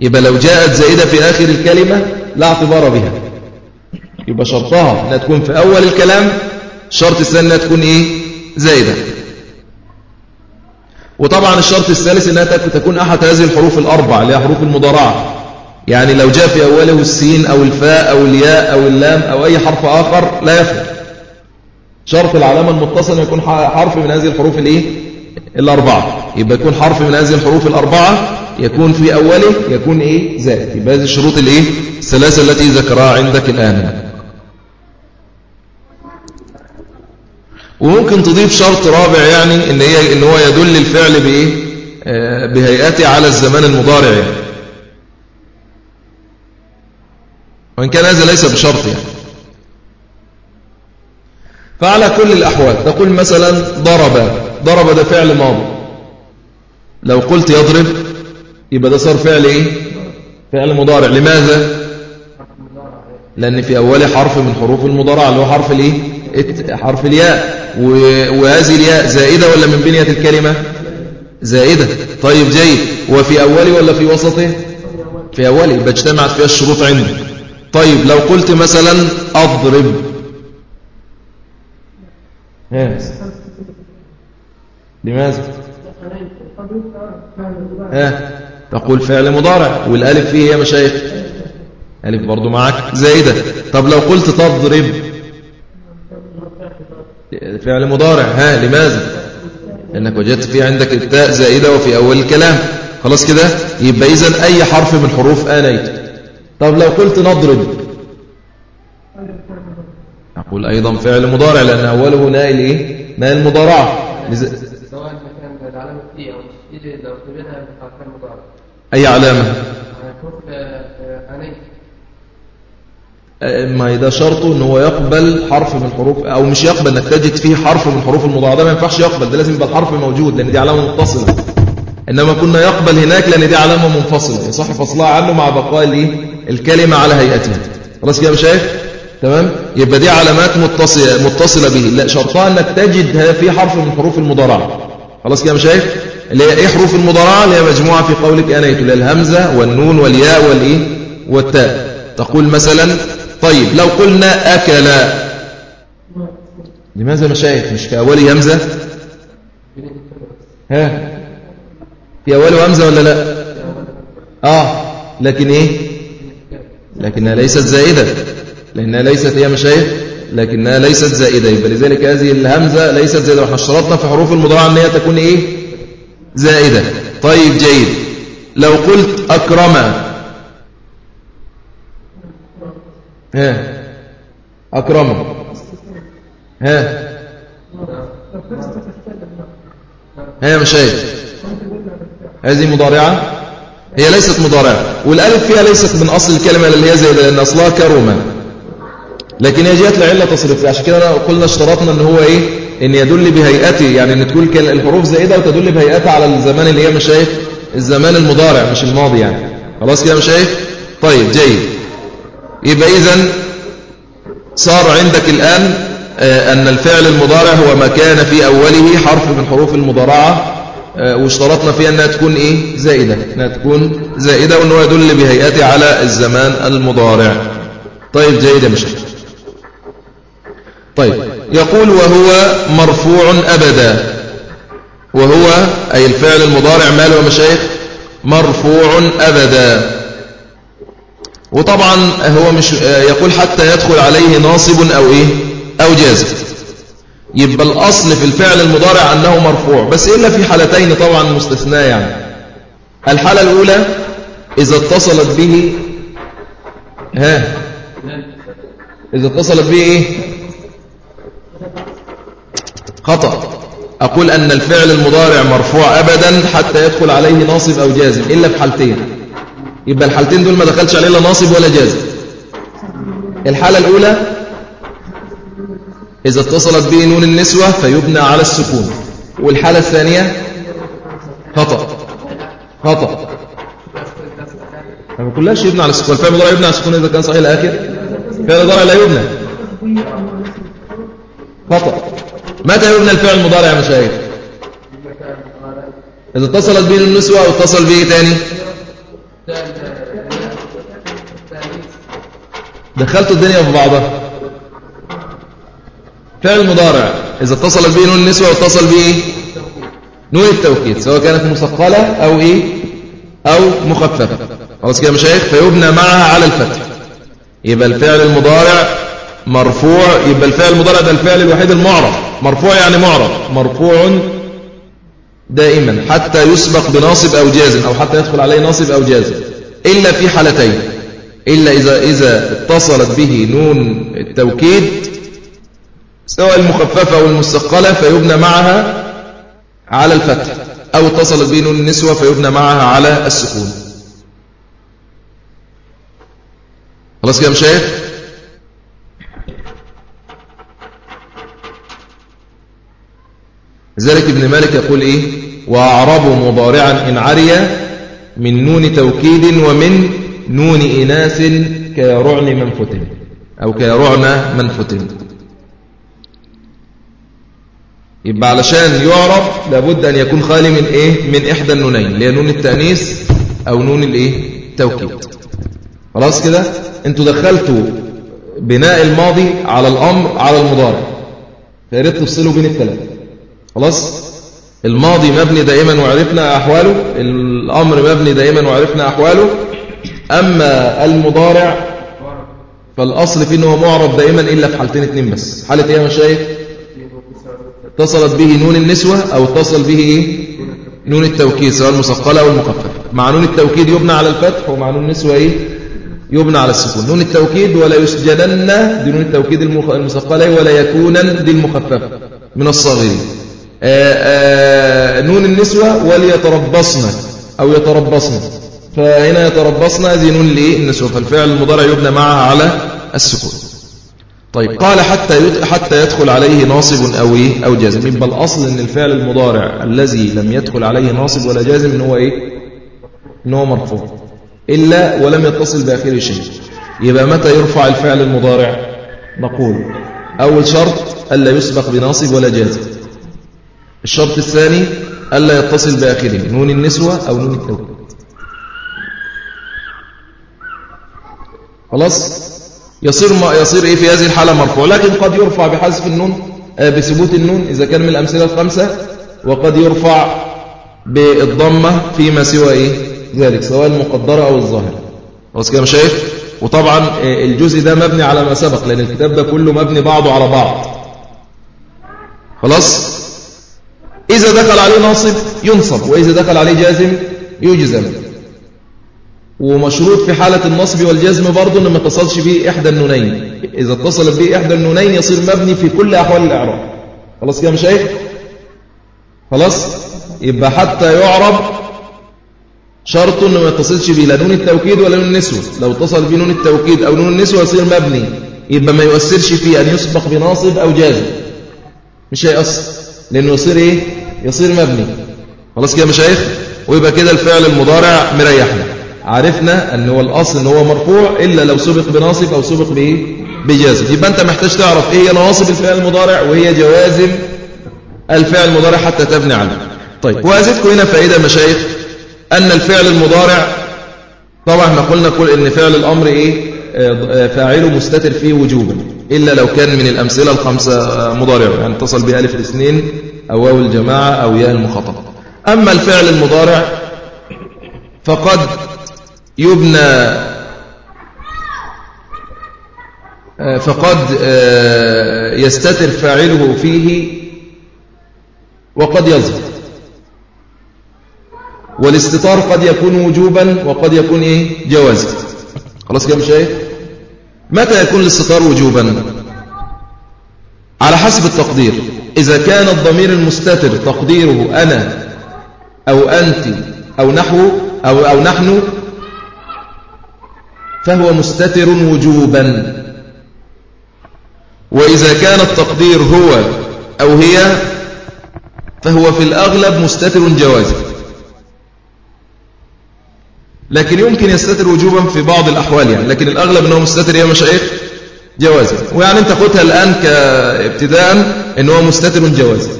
يبقى لو جاءت زائدة في آخر الكلمة لا اعتبار بها. يبقى شرطها أنها تكون في أول الكلام الشرط الثاني أنها تكون إيه؟ زائدة. وطبعا الشرط الثالث أنها تكون أحد هذه الحروف الأربع اللي هي حروف المضارعة. يعني لو جاء في أوله السين أو الفاء أو الياء أو اللام أو أي حرف آخر لا يفرق شرط العلامة المتصلة يكون حرف من هذه الحروف الإيه؟ الأربعة. يبقى يكون حرف من هذه الحروف الأربعة يكون في أوله يكون إيه؟ زائد. يبقى هذه الشروط الإيه؟ الثلاثة التي ذكرها عندك الآن. وممكن تضيف شرط رابع يعني إن, هي إن هو يدل الفعل بإيه؟ آه بهيئته على الزمان المضارع. يعني وإن كان هذا ليس بشرط يعني. فعلى كل الأحوال تقول مثلا ضرب. ضرب ده فعل ماضي. لو قلت يضرب يبقى ده صار فعل إيه؟ فعل مضارع. لماذا؟ لأن في أوله حرف من حروف المضارع اللي هو حرف الإيه؟ حرف الياء. وهذه الياء زائدة ولا من بنية الكلمة؟ زائدة. طيب جيد. وفي أوله ولا في وسطه في أوله يبقى اجتمعت فيها الشروط عنده طيب لو قلت مثلا أضرب. ها لماذا؟ ها تقول فعل مضارع والألف فيه يا مشايخ. ألف برضو معك. زائدة. طب لو قلت تضرب. فعل مضارع. ها لماذا؟ لأنك وجدت فيه عندك التاء زائدة وفي أول الكلام. خلاص كده؟ يبقى اذا أي حرف من حروف آنيت. طب لو قلت نضرب. نقول أيضا فعل مضارع لأن أوله نائل إيه نائل مضارعه سواء كان العلامة فيه أو لو تبينها مضارع. أي علامة؟ ما ده شرطه إن هو يقبل حرف من حروف أو مش يقبل إنك تجد فيه حرف من حروف المضارع ده ما ينفعش يقبل ده لازم يبقى الحرف موجود لأن دي علامة متصلة. إنما كنا يقبل هناك لأن دي علامة منفصلة. يصح فصلها عنه مع بقاء الايه الكلمة على هيئتها خلاص كده يا شايف تمام؟ يبقى دي علامات متصلة متصلة به. لا شرطها إنك تجد في حرف من حروف المضارعة. خلاص كده يا شايف اللي هي حروف المضارعه اللي هي مجموعة في قولك انيت الهمزة والنون والياء والإيه؟ والتاء. تقول مثلا طيب لو قلنا أكل. لماذا مشايخ؟ مش في همزة؟ ها؟ في أول همزة ولا لا؟ آه لكن إيه؟ لكنها ليست زائدة. لأنها ليست هي مشايخ لكنها ليست زائدة. يبقى لذلك هذه الهمزة ليست زائدة. وإحنا اشترطنا في حروف المضارعة أن هي تكون إيه؟ زائدة. طيب جيد. لو قلت أكرم. ها. أكرمه ها. ها يا مشايخ هذه مضارعة؟ هي ليست مضارعة. والألف فيها ليست من أصل الكلمة اللي هي زي لأن أصلها كرمة لكن هي جاءت لعلة تصريفية عشان كده قلنا اشترطنا إن هو إيه؟ إن يدل بهيئته يعني إن تكون الحروف زائدة وتدل بهيئتها على الزمان اللي هي مشايخ الزمان المضارع مش الماضي يعني. خلاص كده مشايخ طيب جيد. يبقى إذن صار عندك الآن آه، أن الفعل المضارع هو ما كان في أوله حرف من حروف المضارعة آه، واشترطنا فيها أنها تكون إيه؟ زائدة. أنها تكون زائدة وأنه يدل بهيئته على الزمان المضارع. طيب جيد يا مشاهد طيب يقول وهو مرفوع أبدا. وهو أي الفعل المضارع ماله يا مشايخ مرفوع أبدا. وطبعا هو مش يقول حتى يدخل عليه ناصب أو إيه؟ أو جازم. يبقى الأصل في الفعل المضارع أنه مرفوع. بس إلا في حالتين طبعا مستثناء يعني. الحالة الأولى إذا اتصلت به ها؟ إذا اتصلت به إيه؟ خطأ. أقول أن الفعل المضارع مرفوع أبدا حتى يدخل عليه ناصب أو جازم إلا في حالتين. يبقى الحالتين دول ما دخلش عليه لا ناصب ولا جازم. الحالة الأولى إذا اتصلت به نون النسوة فيبنى على السكون. والحالة الثانية خطأ. خطأ. ما كلهاش يبنى على السكون. الفعل المضارع يبنى على السكون إذا كان صحيح الآخر الفعل المضارع لا يبنى. خطأ متى يبنى الفعل المضارع يا مشايخ؟ إذا اتصلت به النسوة أو اتصل به تاني؟ دخلت الدنيا في بعضها. فعل مضارع إذا اتصلت به نون النسوة واتصل به؟ نون التوكيد سواء كانت مثقلة أو إيه؟ أو مخففة. خلاص كده مشايخ فيبنى معها على الفتح. يبقى الفعل المضارع مرفوع يبقى الفعل المضارع ده الفعل الوحيد المعرف مرفوع يعني معرف مرفوع دائما حتى يسبق بناصب أو جازم أو حتى يدخل عليه ناصب أو جازم. إلا في حالتين. إلا إذا, إذا اتصلت به نون التوكيد سواء المخففة أو المستقلة فيبنى معها على الفتح. أو اتصلت به نون النسوة فيبنى معها على السكون. خلاص كده مشايخ لذلك ابن مالك يقول إيه؟ وأعرب مضارعا إن عري من نون توكيد ومن نون إناث كيرعن من فتن. أو كيرعن من فتن. يبقى علشان يعرف لابد أن يكون خالي من إيه؟ من إحدى النونين اللي هي نون التأنيث أو نون الإيه؟ التوكيد خلاص كده؟ أنتوا دخلتوا بناء الماضي على الأمر على المضارع. فياريت تفصلوا بين الثلاثة. خلاص؟ الماضي مبني دائما وعرفنا أحواله الأمر مبني دائما وعرفنا أحواله. أما المضارع فالأصل فيه أنه معرب دائما إلا في حالتين اثنين بس. حالة إيه يا مشايخ؟ اتصلت به نون النسوة أو اتصل به إيه؟ نون التوكيد سواء المثقلة أو المخففة مع نون التوكيد يبنى على الفتح ومع نون النسوة إيه؟ يبنى على السكون. نون التوكيد ولا يسجدن دي نون التوكيد المثقلة ولا يكونن دي المخففة من الصاغرين. نون النسوة وليتربصن أو يتربصن. فهنا يتربصن هذه نون النسوة. فالفعل المضارع يبنى معها على السكون. طيب قال حتى حتى يدخل عليه ناصب أو إيه؟ أو جازم. يبقى الأصل أن الفعل المضارع الذي لم يدخل عليه ناصب ولا جازم إن هو إيه؟ إن هو مرفوع. إلا ولم يتصل بآخره شيء. يبقى متى يرفع الفعل المضارع؟ نقول أول شرط ألا يسبق بناصب ولا جازم. الشرط الثاني ألا يتصل بآخره نون النسوة أو نون التوكيد. خلاص؟ يصير ما يصير إيه في هذه الحالة مرفوع. لكن قد يرفع بحذف النون آه، بثبوت النون إذا كان من الأمثلة الخمسة وقد يرفع بالضمة فيما سوى إيه؟ ذلك سواء المقدرة أو الظاهرة. خلاص كده شايف وطبعا آه، الجزء ده مبني على ما سبق لأن الكتاب ده كله مبني بعضه على بعض. خلاص؟ إذا دخل عليه ناصب ينصب وإذا دخل عليه جازم يجزم. ومشروط في حالة النصب والجزم برضه أنه ما اتصلش به إحدى النونين. إذا اتصلت به إحدى النونين يصير مبني في كل أحوال الإعراب. خلاص كده مشايخ؟ خلاص؟ يبقى حتى يعرب شرط أنه ما يتصلش به لا نون التوكيد ولا نون النسوة. لو اتصل به نون التوكيد أو نون النسوة يصير مبني. يبقى ما يؤثرش فيه أن يسبق بناصب أو جازم. مش هيأثر. لأنه يصير إيه؟ يصير مبني. خلاص كده مشايخ؟ ويبقى كده الفعل المضارع مريحنا. عرفنا أن هو الأصل أن هو مرفوع إلا لو سبق بناصب أو سبق بإيه؟ بجازم. يبقى أنت محتاج تعرف إيه هي نواصب الفعل المضارع وهي جوازم الفعل المضارع حتى تبني عليه. طيب وأزدكم هنا فائدة مشايخ أن الفعل المضارع طبعا إحنا قلنا كل إن فعل الأمر إيه؟ آه، فاعله مستتر فيه وجوبا. إلا لو كان من الأمثلة الخمسة مضارع يعني اتصل بألف الاثنين أو واو الجماعة أو ياء المخاطبة. أما الفعل المضارع فقد يبنى آه، فقد آه، يستتر فاعله فيه وقد يظهر. والاستطار قد يكون وجوبا وقد يكون إيه؟ جوازا. خلاص كده مش إيه متى يكون الاستطار وجوبا؟ على حسب التقدير. إذا كان الضمير المستتر تقديره أنا أو أنت أو نحو أو, أو نحن فهو مستتر وجوبا. وإذا كان التقدير هو أو هي فهو في الأغلب مستتر جوازا. لكن يمكن يستتر وجوبا في بعض الأحوال يعني. لكن الأغلب أنه مستتر يا مشايخ جوازا ويعني أنت خدها الآن كابتداء أنه مستتر جوازا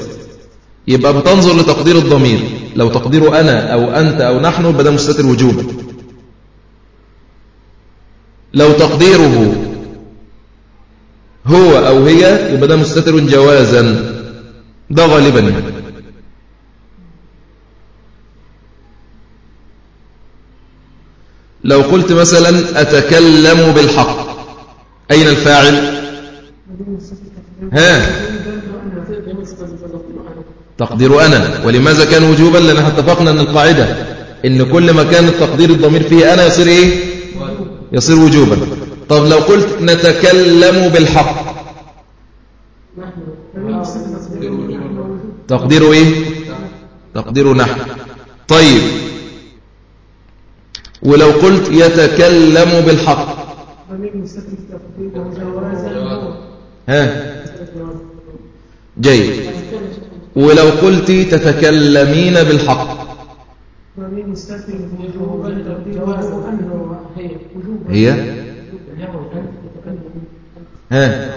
يبقى بتنظر لتقدير الضمير. لو تقديره أنا أو أنت أو نحن بدأ مستتر وجوبا. لو تقديره هو أو هي يبقى ده مستتر جوازا. ده غالبا يعني. لو قلت مثلا أتكلم بالحق. أين الفاعل؟ ها؟ تقدير أنا. ولماذا كان وجوبا لأن اتفقنا أن القاعدة إن كل ما كان التقدير الضمير فيه أنا يصير إيه؟ يصير وجوبا. طب لو قلت نتكلم بالحق. تقديره إيه؟ تقديره نحن طيب. ولو قلت يتكلم بالحق. ها؟ جيد. ولو قلت تتكلمين بالحق. هي؟ ها؟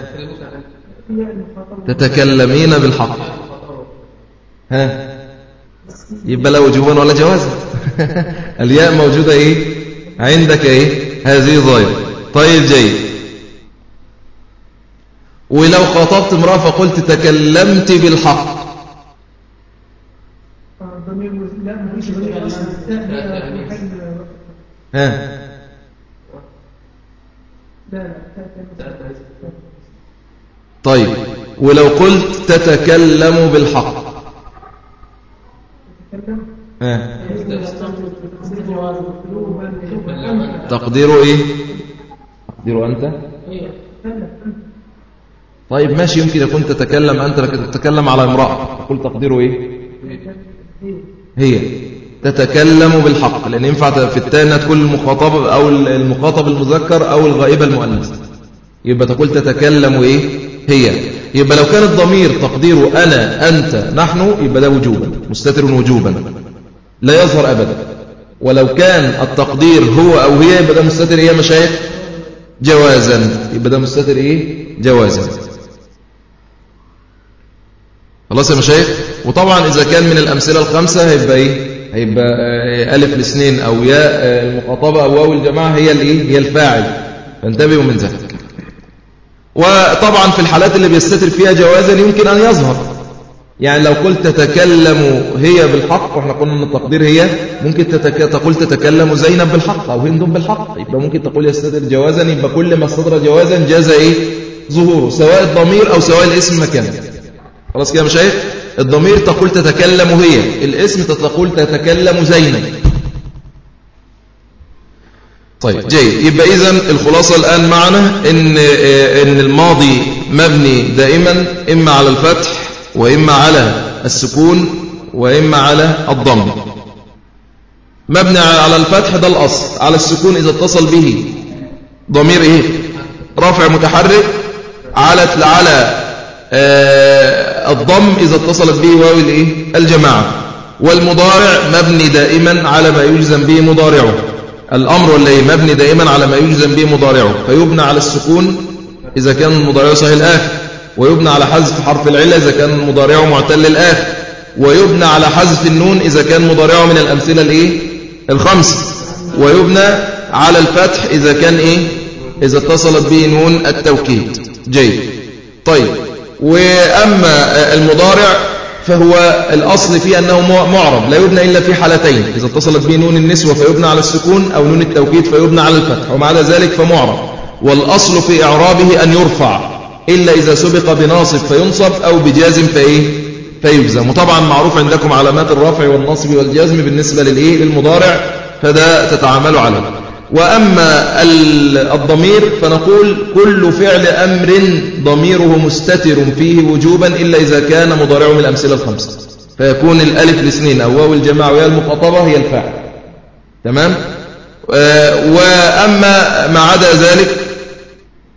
تتكلمين بالحق. ها؟ يبقى لا وجوبا ولا جوازا *laughs* الياء موجودة إيه؟ عندك إيه؟ هذه ظاهرة. طيب جيد. ولو خاطبت امرأة فقلت تكلمت بالحق. ها؟ طيب ولو قلت تتكلم بالحق. ها؟ تقديره إيه؟ تقديره أنت؟ طيب ماشي يمكن يكون تتكلم أنت لكن تتكلم على امرأة. تقول تقديره إيه؟ هي. تتكلم بالحق لأن ينفع في التانية تكون المخاطب أو المخاطب المذكر أو الغائبة المؤنث. يبقى تقول تتكلم إيه؟ هي. يبقى لو كان الضمير تقديره أنا أنت نحن يبقى ده وجوبا مستتر وجوبا. لا يظهر أبدا. ولو كان التقدير هو أو هي يبقى ده مستتر إيه يا مشايخ؟ جوازا. يبقى ده مستتر إيه؟ جوازا. خلاص يا مشايخ؟ وطبعا إذا كان من الأمثلة الخمسة هيبقى إيه؟ هيبقى آه، ألف الاثنين أو ياء آه، المخاطبة أو واو الجماعة هي الإيه؟ هي الفاعل. فانتبهوا من ذلك. وطبعا في الحالات اللي بيستتر فيها جوازا يمكن أن يظهر. يعني لو قلت تتكلم هي بالحق وإحنا قلنا إن التقدير هي ممكن تتك... تقول تتكلم زينب بالحق أو هند بالحق يبقى ممكن تقول يستتر جوازا يبقى كل ما استتر جوازا جاز إيه؟ ظهوره سواء الضمير أو سواء الاسم مكانه. خلاص كده مشايخ الضمير تقول تتكلم هي الاسم تقول تتكلم زينب. طيب جيد. يبقى إذن الخلاصة الآن معنا إن, إن الماضي مبني دائما إما على الفتح وإما على السكون وإما على الضم. مبني على الفتح ده الأصل على السكون إذا اتصل به. ضمير إيه؟ رافع متحرك على على آه، الضم إذا اتصلت به واو الإيه؟ الجماعة. والمضارع مبني دائما على ما يجزم به مضارعه. الأمر ولا إيه؟ مبني دائما على ما يجزم به مضارعه. فيبنى على السكون إذا كان مضارعه صحيح. الآخر. ويبنى على حذف حرف العلة إذا كان مضارعه معتل الآخر ويبنى على حذف النون إذا كان مضارعه من الأمثلة الإيه؟ الخمس. ويبنى على الفتح إذا كان إيه؟ إذا اتصلت به نون التوكيد. جيد. طيب. وأما المضارع فهو الأصل فيه أنه معرب. لا يبنى إلا في حالتين. إذا اتصلت به نون النسوة فيبنى على السكون أو نون التوكيد فيبنى على الفتح. ومع ذلك فمعرب. والأصل في إعرابه أن يرفع. إلا إذا سبق بناصب فينصب أو بجازم فإيه؟ فيجزم. وطبعا معروف عندكم علامات الرفع والنصب والجزم بالنسبة للإيه؟ للمضارع فده تتعاملوا عليه وأما الضمير فنقول كل فعل أمر ضميره مستتر فيه وجوبا إلا إذا كان مضارعه من الأمثلة الخمسة. فيكون الألف الاثنين أو واو الجماعة ويا المخاطبة هي الفاعل. تمام؟ آه، وأما ما عدا ذلك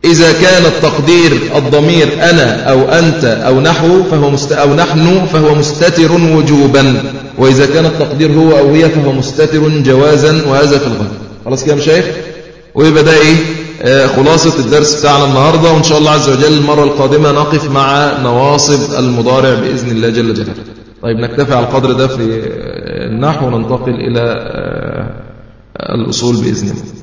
إذا كان التقدير الضمير أنا أو أنت أو نحو فهو مست أو نحن فهو مستتر وجوبا. وإذا كان التقدير هو أو هي فهو مستتر جوازا وهذا في الغالب خلاص كده مشايخ ويبقى ده إيه؟ آه خلاصة الدرس بتاعنا النهاردة وإن شاء الله عز وجل المرة القادمة نقف مع نواصب المضارع بإذن الله جل جلاله. طيب نكتفي على القدر ده في النحو وننتقل إلى آه الأصول بإذن الله.